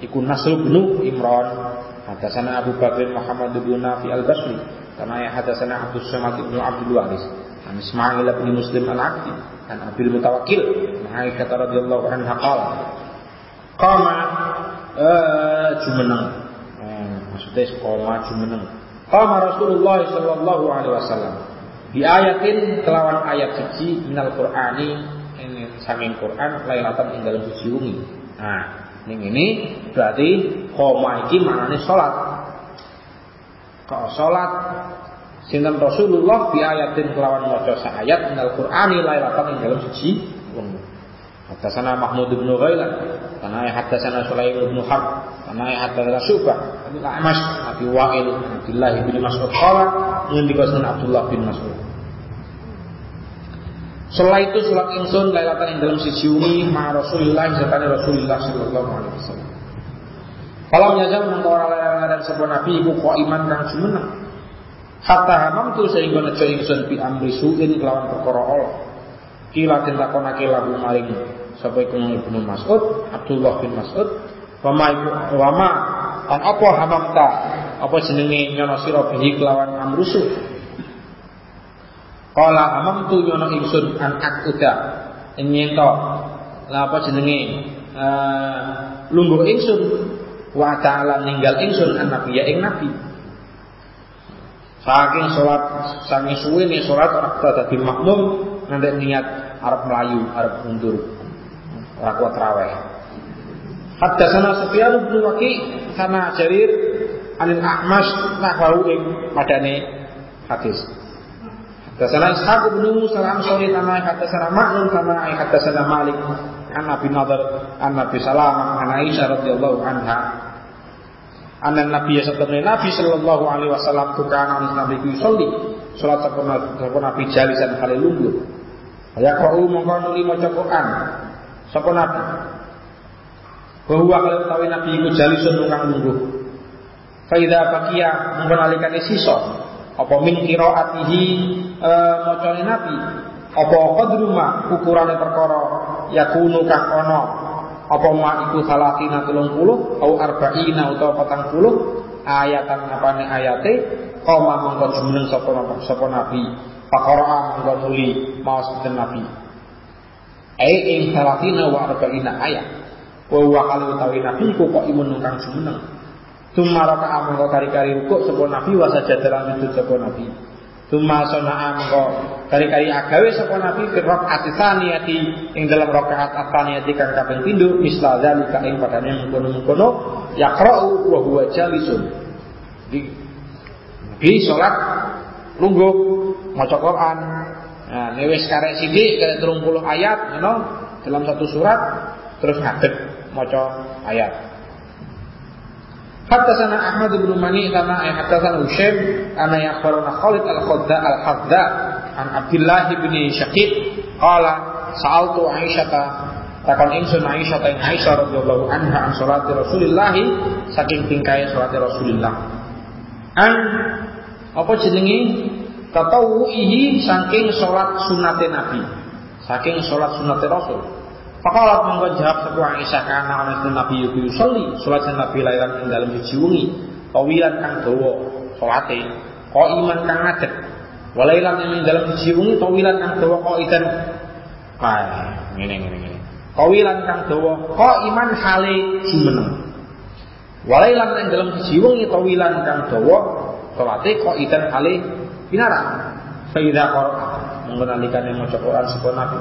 iku Nasr bin Imran. Hadasana Abu Bakr Muhammad bin Nafi Al-Basri. Kama ya hadasana Abdul Samad bin Abdul Waris. An Ismail bin Muslim al-Abdi an Abil Mutawakkil. An Aisyah radhiyallahu anha qala. Qama eh jumeneng. Eh, maksudnya qama jumeneng Qama Rasulullah sallallahu alaihi wasallam di ayatin kelawan ayat suci minal Qur'ani ini saking Quran lailatan ing dalam suci wengi. Nah, ning ini berarti qoma iki maknane salat. Kok salat Sinten Rasulullah di ayatin kelawan maca ayat minal Qur'ani lailatan ing dalam suci Haddatsana Mahmud bin Ghailan, kana haddatsana Sulaim bin Harb, kana haddatsana Syu'bah, Abi Amash, Abi Wa'il, Abdullah bin Mas'ud qala, ngendika Abdullah bin Mas'ud. Setelah itu sholat ingsun lailatan ing dalam sisi umi ma Rasulullah serta Rasulullah sallallahu alaihi wasallam. Kalau nyajam mengko ora dan sebuah nabi ibu iman kang jumeneng Hatta hamam tu sehingga nejo ingsun bi amri suin kelawan perkara Allah. Kila tintakonake lahu maring sapa iku Ibnu Mas'ud, Abdullah bin Mas'ud, wa ma wa ma an apa hamamta. Apa jenenge nyono sira bihi kelawan amrusu. Kala hamam tu nyono ingsun an akuda. Nyento lah apa jenenge? Uh, lungguh ingsun. Wa ta'ala ninggal ingsun an nabi ya ing nabi. Saking sholat, saking suwe nih sholat orang kita jadi makmum nanti niat Arab Melayu, Arab mundur, orang kuat raweh. sana Sufyan bin Waqi sana Jarir Anil Ahmas nahwahu ing padane hadis. sana Ishaq bin Musa al-Ansari tanah sana Ma'nun tanah sana Malik an Nabi Nadar an Nabi Salam an Aisyah radhiyallahu anha Anak Nabi sebenarnya Nabi Shallallahu Alaihi Wasallam tukang Nabi Yusolli Salat sempurna sempurna Nabi jalisan kali lungguh. Ya kau mongko nuli maca Quran. Sapa Nabi? Bahwa kalau tahu Nabi iku jalisun tukang lungguh. Faida bakia mongko nalikane sisa. Apa min qiraatihi e, macane Nabi? Apa qadru ma ukurane perkara yakunu kang ana? Apa ma iku salatina telung puluh au arba'ina utawa patang puluh? Ayatan apane ayate? Koma mongko jumeneng sapa sapa nabi. Pakara mongko maos nabi ai ing salatina wa arba'ina ayat. Wa wa kalau utawi nabi ku kok imun kang jumeneng. Tumara ka mongko kari-kari rukuk sapa nabi wa sajadalan itu sapa nabi. Tuma sona'a mengko kali-kali agawe sapa Nabi fi rakaat tsaniyati ing dalam rakaat tsaniyati kang kaping pindho misla zalika ing padane mengkono-mengkono yaqra'u wa huwa jalisun. Di di salat. Lungguh maca Quran. Nah, ini wis karek sithik karek 30 ayat, ngono dalam satu surat terus ngadeg maca ayat. Hatta sana Ahmad bin Mani kama ay hatta sana Hushaim ana yakhbaruna Khalid al-Khadda al-Khadda an Abdullah bin Syakib qala sa'altu Aisyah takon ingsun Aisyah ta Aisyah radhiyallahu anha an salati Rasulillah saking tingkai salat Rasulullah an apa jenenge tatawuhi saking salat sunate Nabi. Saking salat sunate Rasul. Fakalat mongko jawab sapa Aisyah kana ana Nabi yuki yusolli. Salat Nabi lairan ing dalem siji wengi. Tawilan kang dawa salate kok iman kang ngadeg. Walailan ing dalem siji wengi tawilan kang dawa kok ikan kae ngene ngene ngene. Tawilan kang dawa kok iman hale jumeneng. Walailan ing dalem siji wengi tawilan kang dawa salate kok ikan hale pinara Faidah Qur'an. Monggo nalikane maca Quran sapa Nabi.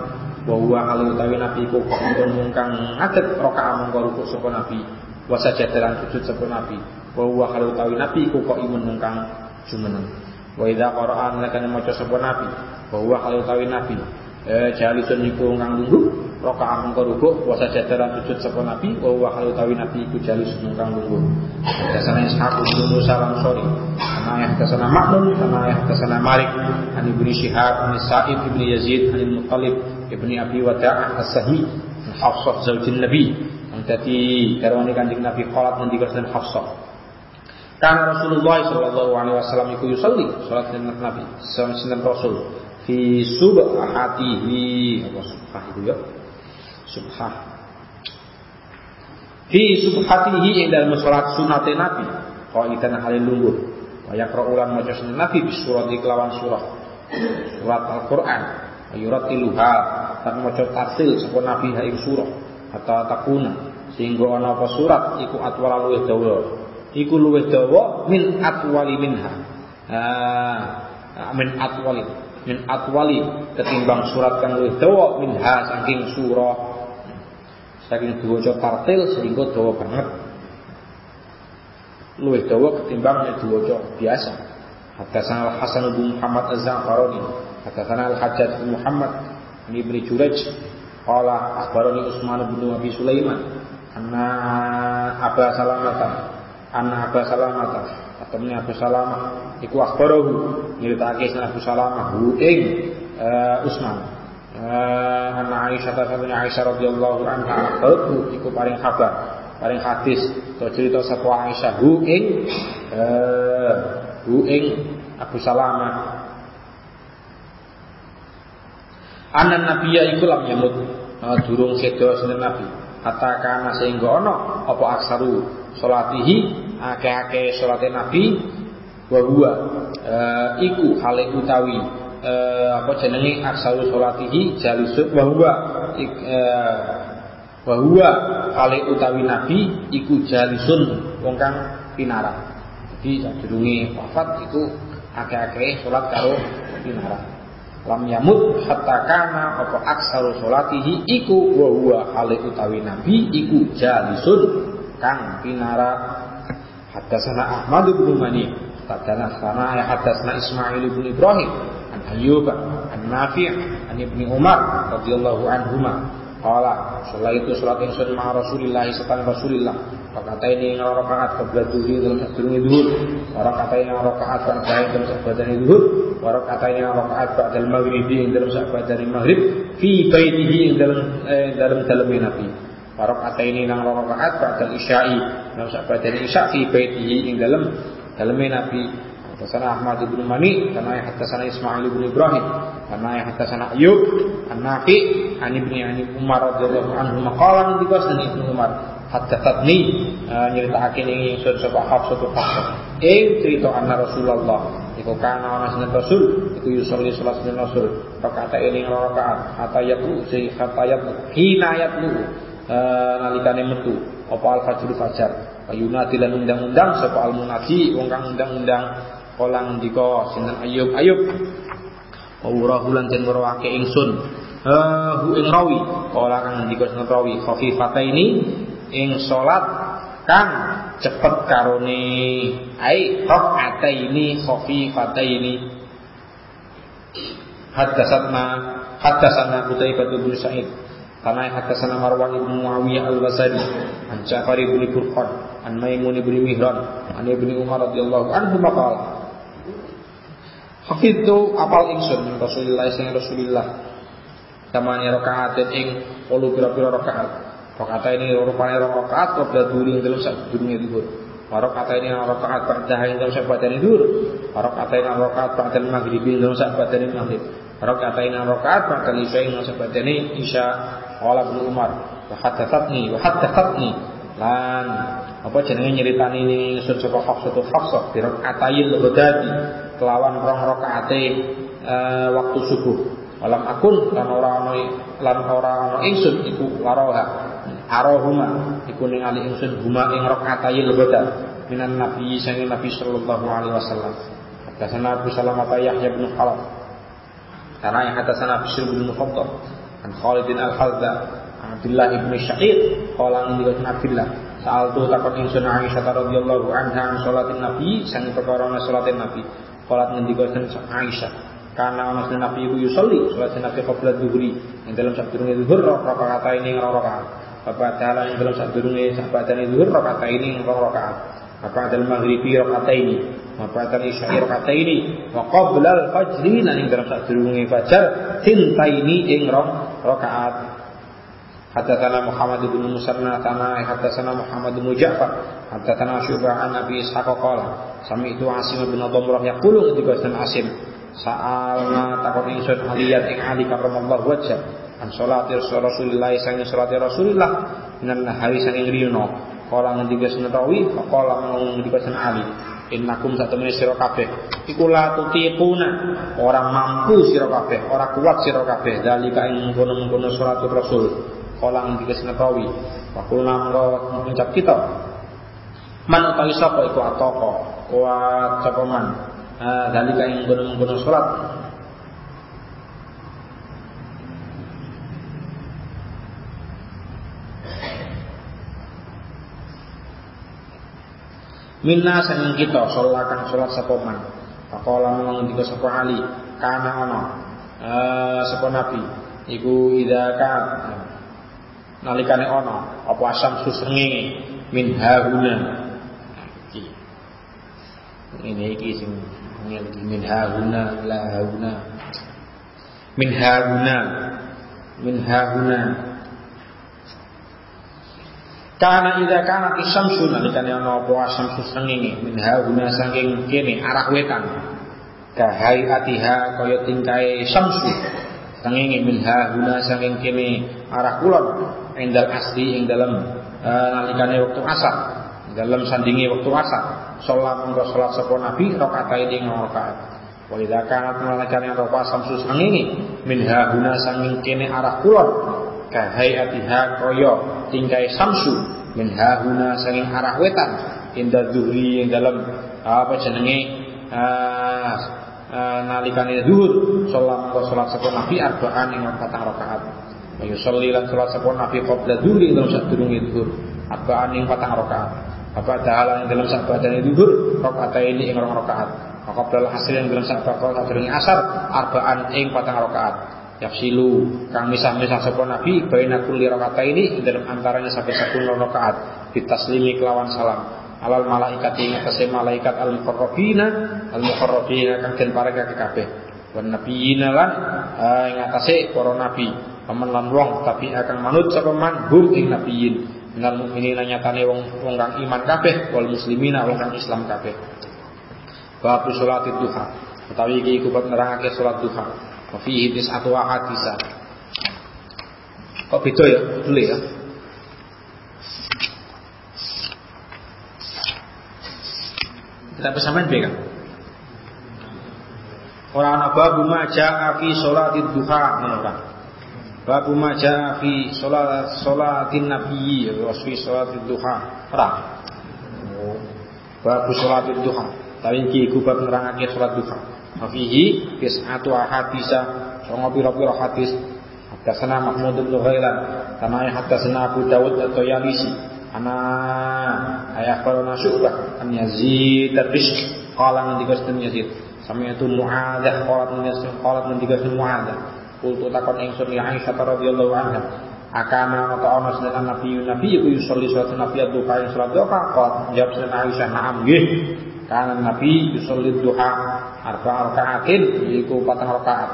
Wa huwa utawi nabi iku kok kang ngadeg rakaat mongko ruku sapa nabi. Wa sajadalan sujud sapa nabi. Wa huwa utawi nabi iku kok imun kang jumeneng. Wa idza qara'an lakane maca sapa nabi. Wa huwa halu utawi nabi jalisun iku kang lungguh rakaat mongko ruku wa sajadalan sujud sapa nabi wa halu utawi nabi iku jalisun kang lungguh. Dasane ishaq bin Musa al-Ansari ana yahtasana Ma'mun ana yahtasana Malik an ibni Syihab an Sa'id ibni Yazid an Muttalib ibni Abi Wada'ah As-Sahi Hafsah zaujin Nabi. Tadi garwane Kanjeng Nabi qalat ngendika dan Hafsah. Karena Rasulullah sallallahu alaihi wasallam iku yusalli salat Nabi sinten Rasul fi subhatihi. Apa subhah itu ya? Subhah. Fi subhatihi dalam salat sunate Nabi. Qaidan halil lungguh. Wa yaqra'u lan maca Nabi bi surat kelawan surah. Surat Al-Qur'an. Iluha kan maca tartil sapa nabi ha ing surah. Atau takuna. Sehingga ana apa surat? Iku atwala luwih dawa. Iku luwih dawa min atwali minha. Ah min atwali min atwali ketimbang surat kang luwih dawa minha saking surah. Saking diwaca tartil sehingga dawa banget. Luwih dawa ketimbang diwaca biasa. Hadatsana Al-Hasan bin Muhammad Az-Za'farani Hadatsana Al-Hajjaj bin Muhammad ini Ibnu Jurayj qala akhbarani Utsman bin Abi Sulaiman anna Abu Salamah anna Abu Salamah atau ini Abu Salamah iku akhbarahu nyritake sana Abu Salamah hu ing uh, anna Aisyah ta Aisyah radhiyallahu anha akhbaratu iku paring kabar paling hadis atau cerita sapa Aisyah hu ing eh hu ing Abu Salamah. Anan nabiya iku lam nyamut uh, durung sedo sinten nabi. Kana sehingga ana apa aksaru salatihi akeh-akeh salate nabi wa huwa uh, iku hale utawi uh, apa jenenge aksaru salatihi jalisut wa huwa uh, bahwa kali utawi nabi iku jalisun wong kang pinara. Jadi sadurunge wafat iku akeh-akeh salat karo pinara. Lam yamut hatta kana apa aksaru salatihi iku wa huwa kali utawi nabi iku jalisun kang pinara. Haddatsana Ahmad bin Mani Haddatsana sana ya haddatsana Ismail bin Ibrahim an Ayyub an Nafi' an Ibnu Umar radhiyallahu anhuma Qala sholat itu sholat ingsun ma Rasulillah setan Rasulillah. Rakaat ini qabla dzuhri dalam sadurunge zuhur. Rakaat ini rakaat ba'da dalam sabadane zuhur. Rakaat ini rakaat ba'da maghribi dalam sabadane maghrib fi baitihi dalam eh, dalam dalam Nabi. Rakaat ini nang rakaat ba'da isya'i dalam sabadane isya' fi baitihi dalam dalam Nabi. Hadasana Ahmad bin Mani karena yang hadasana Ismail bin Ibrahim karena yang hadasana Ayub An-Nafi an ibni an Umar radhiyallahu anhu maqala nanti dan Ibnu Umar. Haddathatni uh, nyritakake ning ingsun sapa Hafsah Hafsah eh cerita anna Rasulullah iku kana ana sinten Rasul? Iku yusolli salat sinten Rasul? Rakaat ini rakaat atayat lu si atayat hina ayat lu uh, nalikane metu. Apa al fajr fajar? Ayunati lan undang-undang. Sapa al munadi wong kang undang-undang. Kala ngendika sinten? Ayub Ayub. Wawurahu lan den ngrawake ingsun. Eh hu ing rawi. Kala kang ngendika sinten rawi? Ini ing salat kang cepet karone. Ai rakaataini khafifataini Haddasatna Haddasana Qutaibah bin Sa'id Karena hadasana Marwan ibn Muawiyah al-Basadi An Ja'far ibn Furqan An Maimun ibn Mihran An ibn Umar radhiyallahu anhu maqala Hafidhu apal ingsun Rasulillah sing Rasulillah. Tamani rakaat ing 10 pira-pira rakaat. Rakaat ini rupane rakaat qabla duri ing dalem sadurunge zuhur. Rakaat ini rakaat ba'da ing dalem sabadane zuhur. Rakaat ini rakaat ba'da maghrib ing dalem sabadane maghrib. Rakaat ini rakaat ing dalem sabadane isya. Qala Ibnu Umar, wa haddathatni wa haddathatni lan apa jenenge nyeritani ini ingsun saka Hafsah Hafsah bi rakaatayil ghadati kelawan rong rakaate e, waktu subuh. Walam akun lan ora ana lan ora ana ingsun iku waroha. Arohuma iku ningali ingsun huma ing rakaatayil ghadati minan nabi sang nabi sallallahu alaihi wasallam. Hadatsana Abu Salamah Yahya bin Khalaf. Karena yang hadatsana Bishr bin Mufaddal an Khalid al-Hadza Abdullah bin Syaqir qala ngendika Abdullah Saal tu takut insun Aisyah radhiyallahu anha an salatin Nabi sang perkara salatin Nabi. Qalat ngendika Aisyah karena ana Nabi iku yusolli salat Nabi qabla dhuhri ing dalam sadurunge zuhur rakaat ini rakaat. Bapak taala ing dalam sadurunge sabadane zuhur rakaat ini rakaat. Bapak dalam maghribi rakaat ini. Rafatal isya'i kata wa Maka belal fajri Nah ini dalam sadurunge fajar tintaini ing roh rokaat. Hatta tanah Muhammad ibn Musarna tanah Hatta tanah Muhammad bin Ja'far hadatsana Syu'bah an Abi Ishaq qala sami'tu Asim bin Dhamrah itu bahasa Asim. Sa'alna takon ingsun aliyat ing ali karramallahu wajah an sholati rasulullah sange sholati rasulullah minan hari sange rino kala ngedibasin Rawi kala ngedibasin Ali innakum satemene sira kabeh. Iku la tutiquna. Ora mampu sira kabeh ora kuat sira kabeh. Dalika ing ngono-ngono suratul rasul. Kala ngendika Nabawi wa kulna ngucap kita. Man utawi sapa iku atoko kuat sapa man? Dalika ing ngono-ngono surat Minna sanging kita sholat kang sholat sapa man. Faqala ngendika sapa Ali, kana ana? Eh sapa nabi? Iku idza kan nalikane ana apa asam susrenge min hauna iki. Ini iki sing min hauna la hauna min hauna min hauna karena ida kana isamsu nalikane ana apa asamsu sengenge min hauna saking kene arah wetan. Kahai atiha kaya tingkai samsu sengenge min hauna saking kene arah kulon. Endal asli ing dalam uh, nalikane waktu asar. Dalam sandingi waktu asar. Sholat monggo sholat sapa nabi rakaat ing rakaat. Wa idza kanat nalikane apa samsu sengenge min hauna saking kene arah kulon. Kahai atiha kaya tingkai samsu min hahuna saking arah wetan. Inda zuhri yang dalam apa jenenge uh, uh, nalikane zuhur salat mongko salat sapa nabi arba'an ing patang rakaat. Wa yusolli lan salat sapa nabi qabla zuhri dalam sadurunge zuhur. Arba'an ing patang rakaat. Apa taala ing dalam sak badane zuhur rakaat ini ing rong rakaat. Qabla asr yang dalam sak sadurunge asar arba'an ing patang rakaat yafsilu kang misah-misah sapa nabi baina kulli ini dalam antaranya sampai satu rakaat ditaslimi kelawan salam. Alal malaikat ing atase malaikat al muqarrabina al muqarrabina kang den pareka kabeh. Wan nabiyina lan ah, ing atase para nabi. Paman lan wong tapi akan manut sapa man hum ing nabiyin minal mukminina nyatane wong wong kang iman kabeh wal muslimina wong kang Islam kabeh. Bab salat duha. Utawi iki iku bab nerangake salat duha Wafihi tis'atu ahadisa Kok beda ya? Dulu ya. Kita pesaman B kan? Orang anak babu maja'a fi sholatid duha. Menurut Babu maja'a fi sholat sholatin nabiyyi Wasfi sholatid duha. Orang oh. Babu sholatid duha. Tapi ini kubab nerangake sholat duha Wafihi tis'atu ahadisa. Songo piro-piro hadis. Hadasana Mahmud bin Ghailan. Tanai hadasana Abu Dawud atau Yalisi Ana ayah korona syu'bah An Yazid Rizq Kala ngendikaskan Yazid Sama itu Mu'adah Kala ngendikaskan Mu'adah Kultu takon ingsun ya Aisyah radhiyallahu anha akana atau ana sedaya nabi nabi iku yusolli salat nabi duha yang salat duha? Kok jawab sedaya Aisyah na'am. Nggih. Karena Nabi yusolli duha arba rakaatin yaiku patang rakaat.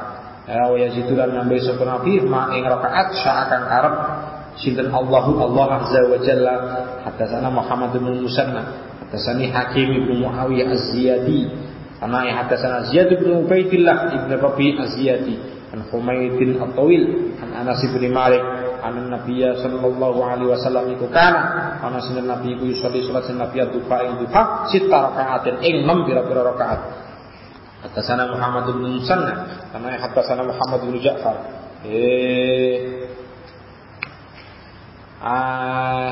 Ya wa yazidu lan nambahi sapa Nabi ma ing rakaat saakan karep sinten Allahu Allah azza wa jalla. Hadatsana Muhammad bin Musanna hadatsani Hakim bin Muawiyah Az-Ziyadi. Ana hadatsana Ziyad bin Ubaidillah ibn Rabi Az-Ziyadi an Humaydin At-Tawil an Anas bin Malik an Nabiya sallallahu alaihi wasallam iku kana ana sinan Nabi iku yusolli salat Nabi duha ing duha sita rakaatin ing 6 pira-pira rakaat Hatta Muhammad bin Musanna karena hatta Muhammad bin Ja'far. Eh. Ah.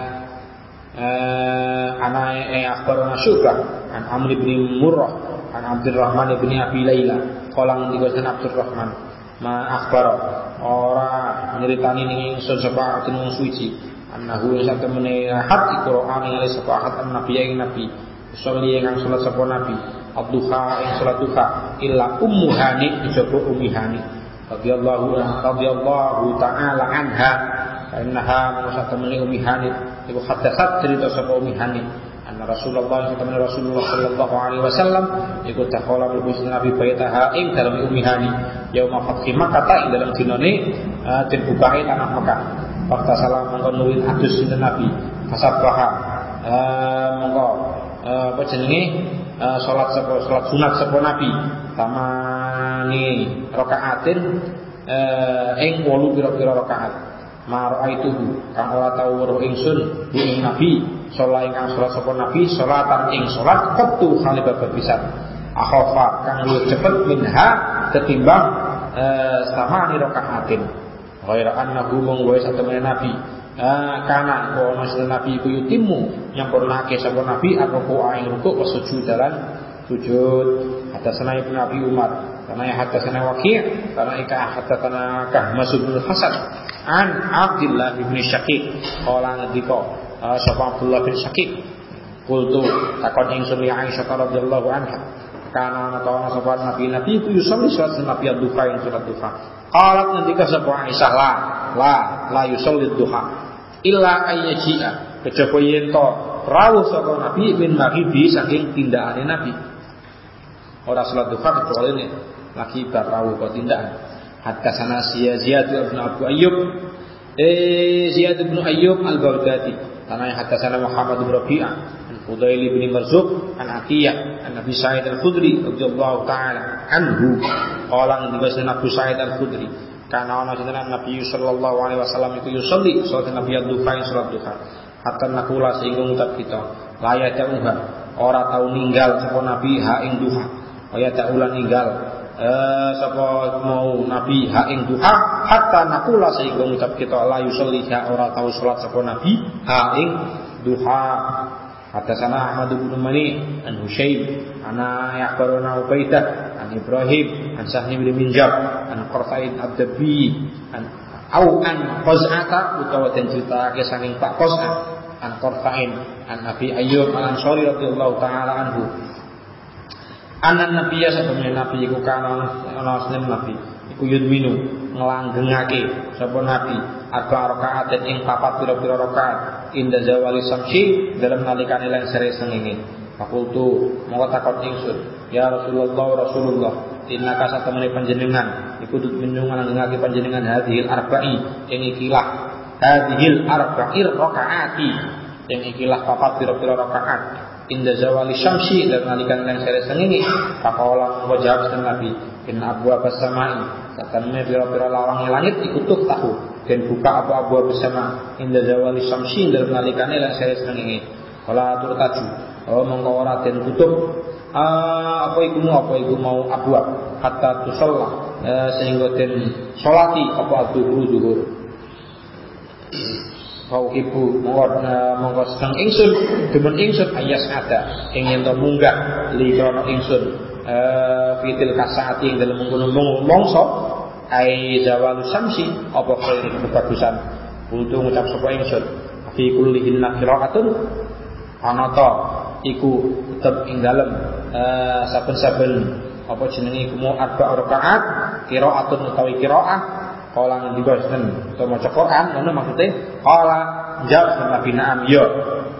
Ana eh akhbarana Syu'bah. An Amr bin Murrah. An Abdurrahman bin Abi Laila. Qala ngendika Abdurrahman? Ma akhbara. Ora nyeritani ning ingsun sapa atin wong suci. Annahu sak temene ahad Qur'an ing sapa ahad nabi ing nabi. Usolli yang salat sapa nabi Abduha ing salat duha illa ummu hani dijaba ummi hani. Radhiyallahu radhiyallahu taala anha innaha sak temene ummi hani. Iku hadatsat cerita sapa ummi hani. Anna Rasulullah sallallahu Rasulullah sallallahu alaihi wasallam iku takala mlebu Nabi baitaha ing dalam ummi hani. Yauma fathi Makkah ing dalam dinane uh, den bukae tanah Mekah Waktu salam mongko nuwin adus Nabi. Fasabbaha. Uh, mongko uh, apa jenenge? Uh, salat salat sunat sapa Nabi. Tamani rakaatin uh, ing 8 pira-pira rakaat. Mar itu kang ora tau weruh ingsun ing Nabi. Salat ingkang salat sapa nabi salatan ing salat qattu khalibah pisan. Akhafa kang luwih cepet minha ketimbang eh, sama ni rakaatin ghaira annahu mung wa satemene nabi. eh, kana ko ana nabi iku yutimmu nyampurnake sapa nabi aku ing rukuk wa sujud dalan sujud. Hadatsana ibnu abi umar. Karena ya hadatsana waqi' karena ika hadatsana kahmas bin hasan. An abdullah bin syaqiq qala ngendika uh, sapa abdullah bin syaqiq qultu takon ingsun li aisyah radhiyallahu anha. Karena ana ana sapa nabi. Nabi itu yusalli salat nabi duha yang salat duha. Qalat ngendika sapa aisyah la la la yusalli duha illa ayyaji'a kejaba yen to rawuh saka nabi min maghribi saking tindakane nabi. Orang salat duha kecuali ini lagi barawu kau tindakan. Hatta sana Ziyad bin Abu Ayyub. Eh Ziyad bin Ayyub al-Baghdadi. Tanah hatta sana Muhammad bin Rabi'ah. An Fudail bin Marzuq. An Atiyah an Nabi Sa'id al-Khudri radhiyallahu taala anhu. Qala dibasna Nabi Sa'id al-Khudri karena ana jenengan Nabi sallallahu alaihi wasallam itu yusolli salat Nabi duha yang salat duha. Hatta nakula sehingga ngucap kita layak jauhah ora tau ninggal sapa Nabi ha ing duha. Tak ulang ninggal? Eh, sapa mau nabi ha ing duha? Hatta nakula sehingga ngucap kita la yusalliha ora tau salat sapa nabi ha ing duha Sana Ahmad bin Mani an Husayn ana yaqbaruna Ubaidah an Ibrahim an Sahih bin Minjab an Qarfa'id Abdabi an au an Qaz'ata utawa den critakake saking Pak an Qarfa'in an Nabi Ayyub al-Ansari radhiyallahu taala anhu. Anak Nabi ya sebelumnya Nabi iku kana Nabi iku yudminu nglanggengake sapa Nabi. Arba rakaat dan ing papat pira-pira rakaat. Inda zawali samsi dalam nalikane lengser sengenge. Fakultu mongko takon ingsun. Ya Rasulullah Rasulullah inna ka satemene panjenengan. Iku dut minungan ngake panjenengan hadhil arba'i ing ikilah. Hadhil arba'ir rakaati ing ikilah papat pira-pira rakaat. Inda zawali syamsi dan nalikan yang saya sengini pakola wajah dan nabi in abu apa samai. Katanya pira-pira lawang langit ikutuk tahu. Dan buka abu bersama inda zawali syamsi dan nalikan yang saya sengini kalau atur taju. Oh mongko ora den tutup ah, apa iku mau? Apa iku mau abu hatta tusalla eh, sehingga den salati apa abu zuhur? Kau ibu mongko mongko seneng ingsun. Demen ingsun ayas ada. Ingin to munggah. Li krono ingsun. eh fitil kasaati ing dalem mengkono mongso ai zawalu samsi apa khairin kebagusan? Untuk ngucap sapa ingsun fi kullihin qiraatun. Ana ta iku tetep ing dalem eh saben-saben apa jenenge iku mu arba rakaat qiraatun utawi qiraah. Kala ngendika sinten? Utawa maca Quran ngono maksude? Kala jawab Nabi na'am yo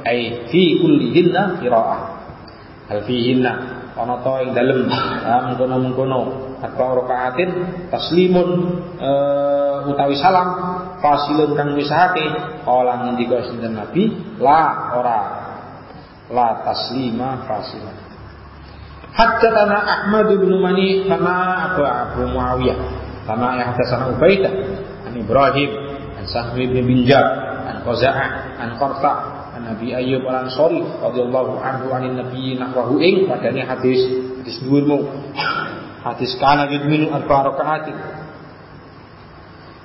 ai fi kullihinna qiraah. Hal fihinna ana ta ing dalem. Mengkono-mengkono. Apa rakaatin taslimun uh, utawi salam. Fasilun kang misahake kala ngendika sinten Nabi? La ora. La taslima fasilan Hatta tanah Ahmad bin Mani kama Abu Abu Muawiyah. Kama yang hadasana Ubaidah an Ibrahim an Sahmi bin Binjab an Qaza'ah an Qarfa an Nabi Ayyub al Ansori radhiyallahu anhu anin Nabi nahwahu ing padane hadis hadis dhuwurmu hadis kana yudminu arba rakaatin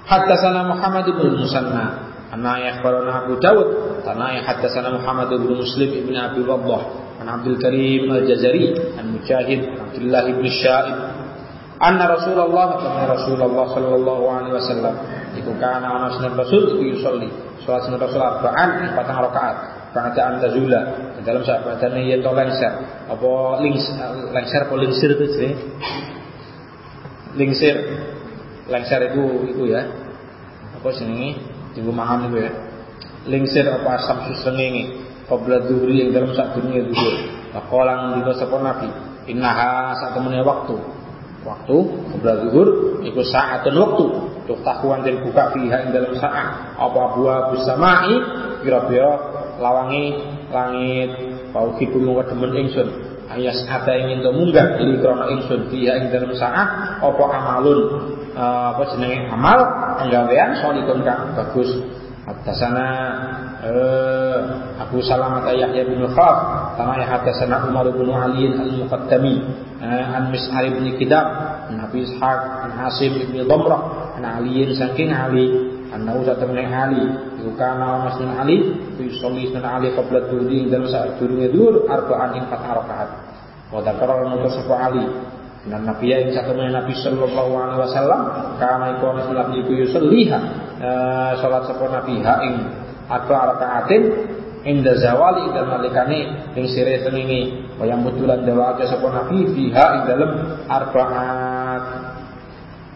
Haddatsana Muhammad bin Musanna Anna yakhbarana Abu Dawud Tanah haddatsana Muhammad bin Muslim ibn Abi Waddah An Abdul Karim Al-Jazari An Mujahid Abdullah ibn Syaib Anna Rasulullah kama Rasulullah sallallahu alaihi wasallam iku kana ana sunnah Rasul iku yusolli. Salat sunnah Rasul arba'an patang rakaat. Ba'da an tazula. Dalam saat badane yen to lengser. Apa lings lengser apa lingsir itu sih lingsir. Lengser itu itu ya. Apa jenenge? Tunggu maham itu ya. Lingsir apa asam susengenge qabla dhuhri yang dalam saat dunia dhuhur. Pakolang dino sapa nabi innaha saat temennya waktu waktu sebelah zuhur itu saatun waktu. Takuan dan buka fiha dalam saat. Apa buah bersamai kira-kira lawangi langit. Bau kipu mungka demen ingsun. Ayas ada ingin to munggah li krana ingsun fiha ing dalam saat. Apa amalun uh, apa jenenge amal? Penggawean salikun kang bagus. Hadasana uh, Abu Salamah Yahya bin Khaf kama hadatsana Umar bin Ali al-Muqaddami uh, an Mis'ar bin Kidab an Ishaq an Hasim bin Dhamrah an Ali saking Ali annahu satamna Ali kana masjid Ali fi sholli sunnah Ali qabla dhuhri dalam saat durunge dhuhur arba'an ing 4 rakaat. Wa dzakara mutasaffa Ali dan Nabi yang satu Nabi Sallallahu Alaihi Wasallam karena itu salat iku yusalliha uh, salat sapa Nabi ha ing arba rakaatin inda zawali dan nalikane ing sire tenini wayang betulan dawake sapa Nabi fiha ing dalem arbaat.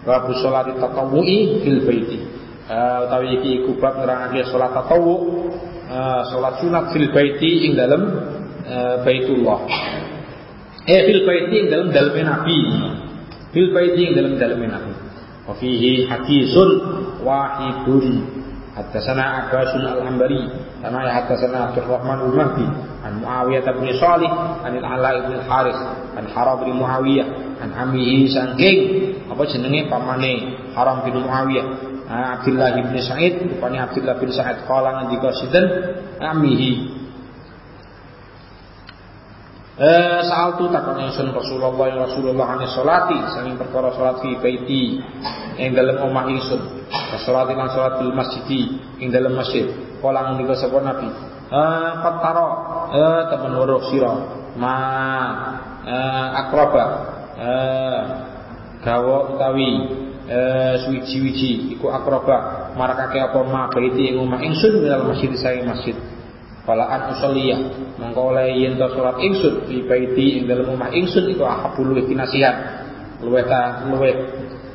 Bu salat tatawwu'i fil baiti. Uh, utawi iki iku bab nerangake salat tatawwu uh, salat sunat fil baiti ing dalem uh, Baitullah. Eh fil baiti ing dalam nabi. Fil baiti ing dalam nabi. Wa fihi hadisun wahidun حدثنا عباس الأنبري كما حدثنا عبد الرحمن بن مهدي عن معاوية بن صالح عن العلاء بن الحارث عن حرام بن معاوية عن عمه سangking apa jenenge pamane Haram bin Muawiyah Abdullah bin Sa'id rupanya Abdullah bin Sa'id kala ngendika sinten amihi Eh, saal tu takon ingsun Rasulullah Rasulullah ane salati sanging perkara salat fi baiti ing dalem omah ingsun. Salat lan salat di masjid ing dalem masjid. Kala ngendika sapa Nabi. Eh pataro eh temen weruh sira ma eh akraba eh gawa utawi eh suwiji-wiji iku akraba marakake apa ma baiti ing omah ingsun dalem masjid saing masjid. Fala an usolliya mongko oleh to salat ingsun di baiti ing dalem omah ingsun iku ahabul luwih kinasihan luwih ta luwih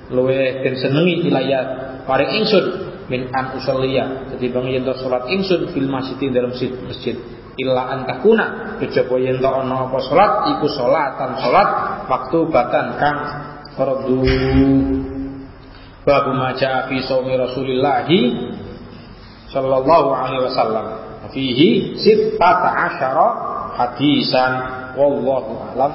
luwih den senengi ilaya paring ingsun min an usolliya ketimbang yen to ingsun fil masjid ing dalem masjid. Illa an takuna. Kejaba yen to ana apa salat iku salatan salat waktu batan kang fardu. Babu maja fi sawmi Rasulillahi sallallahu alaihi wasallam Fihi sittata asyara hadisan wallahu alam.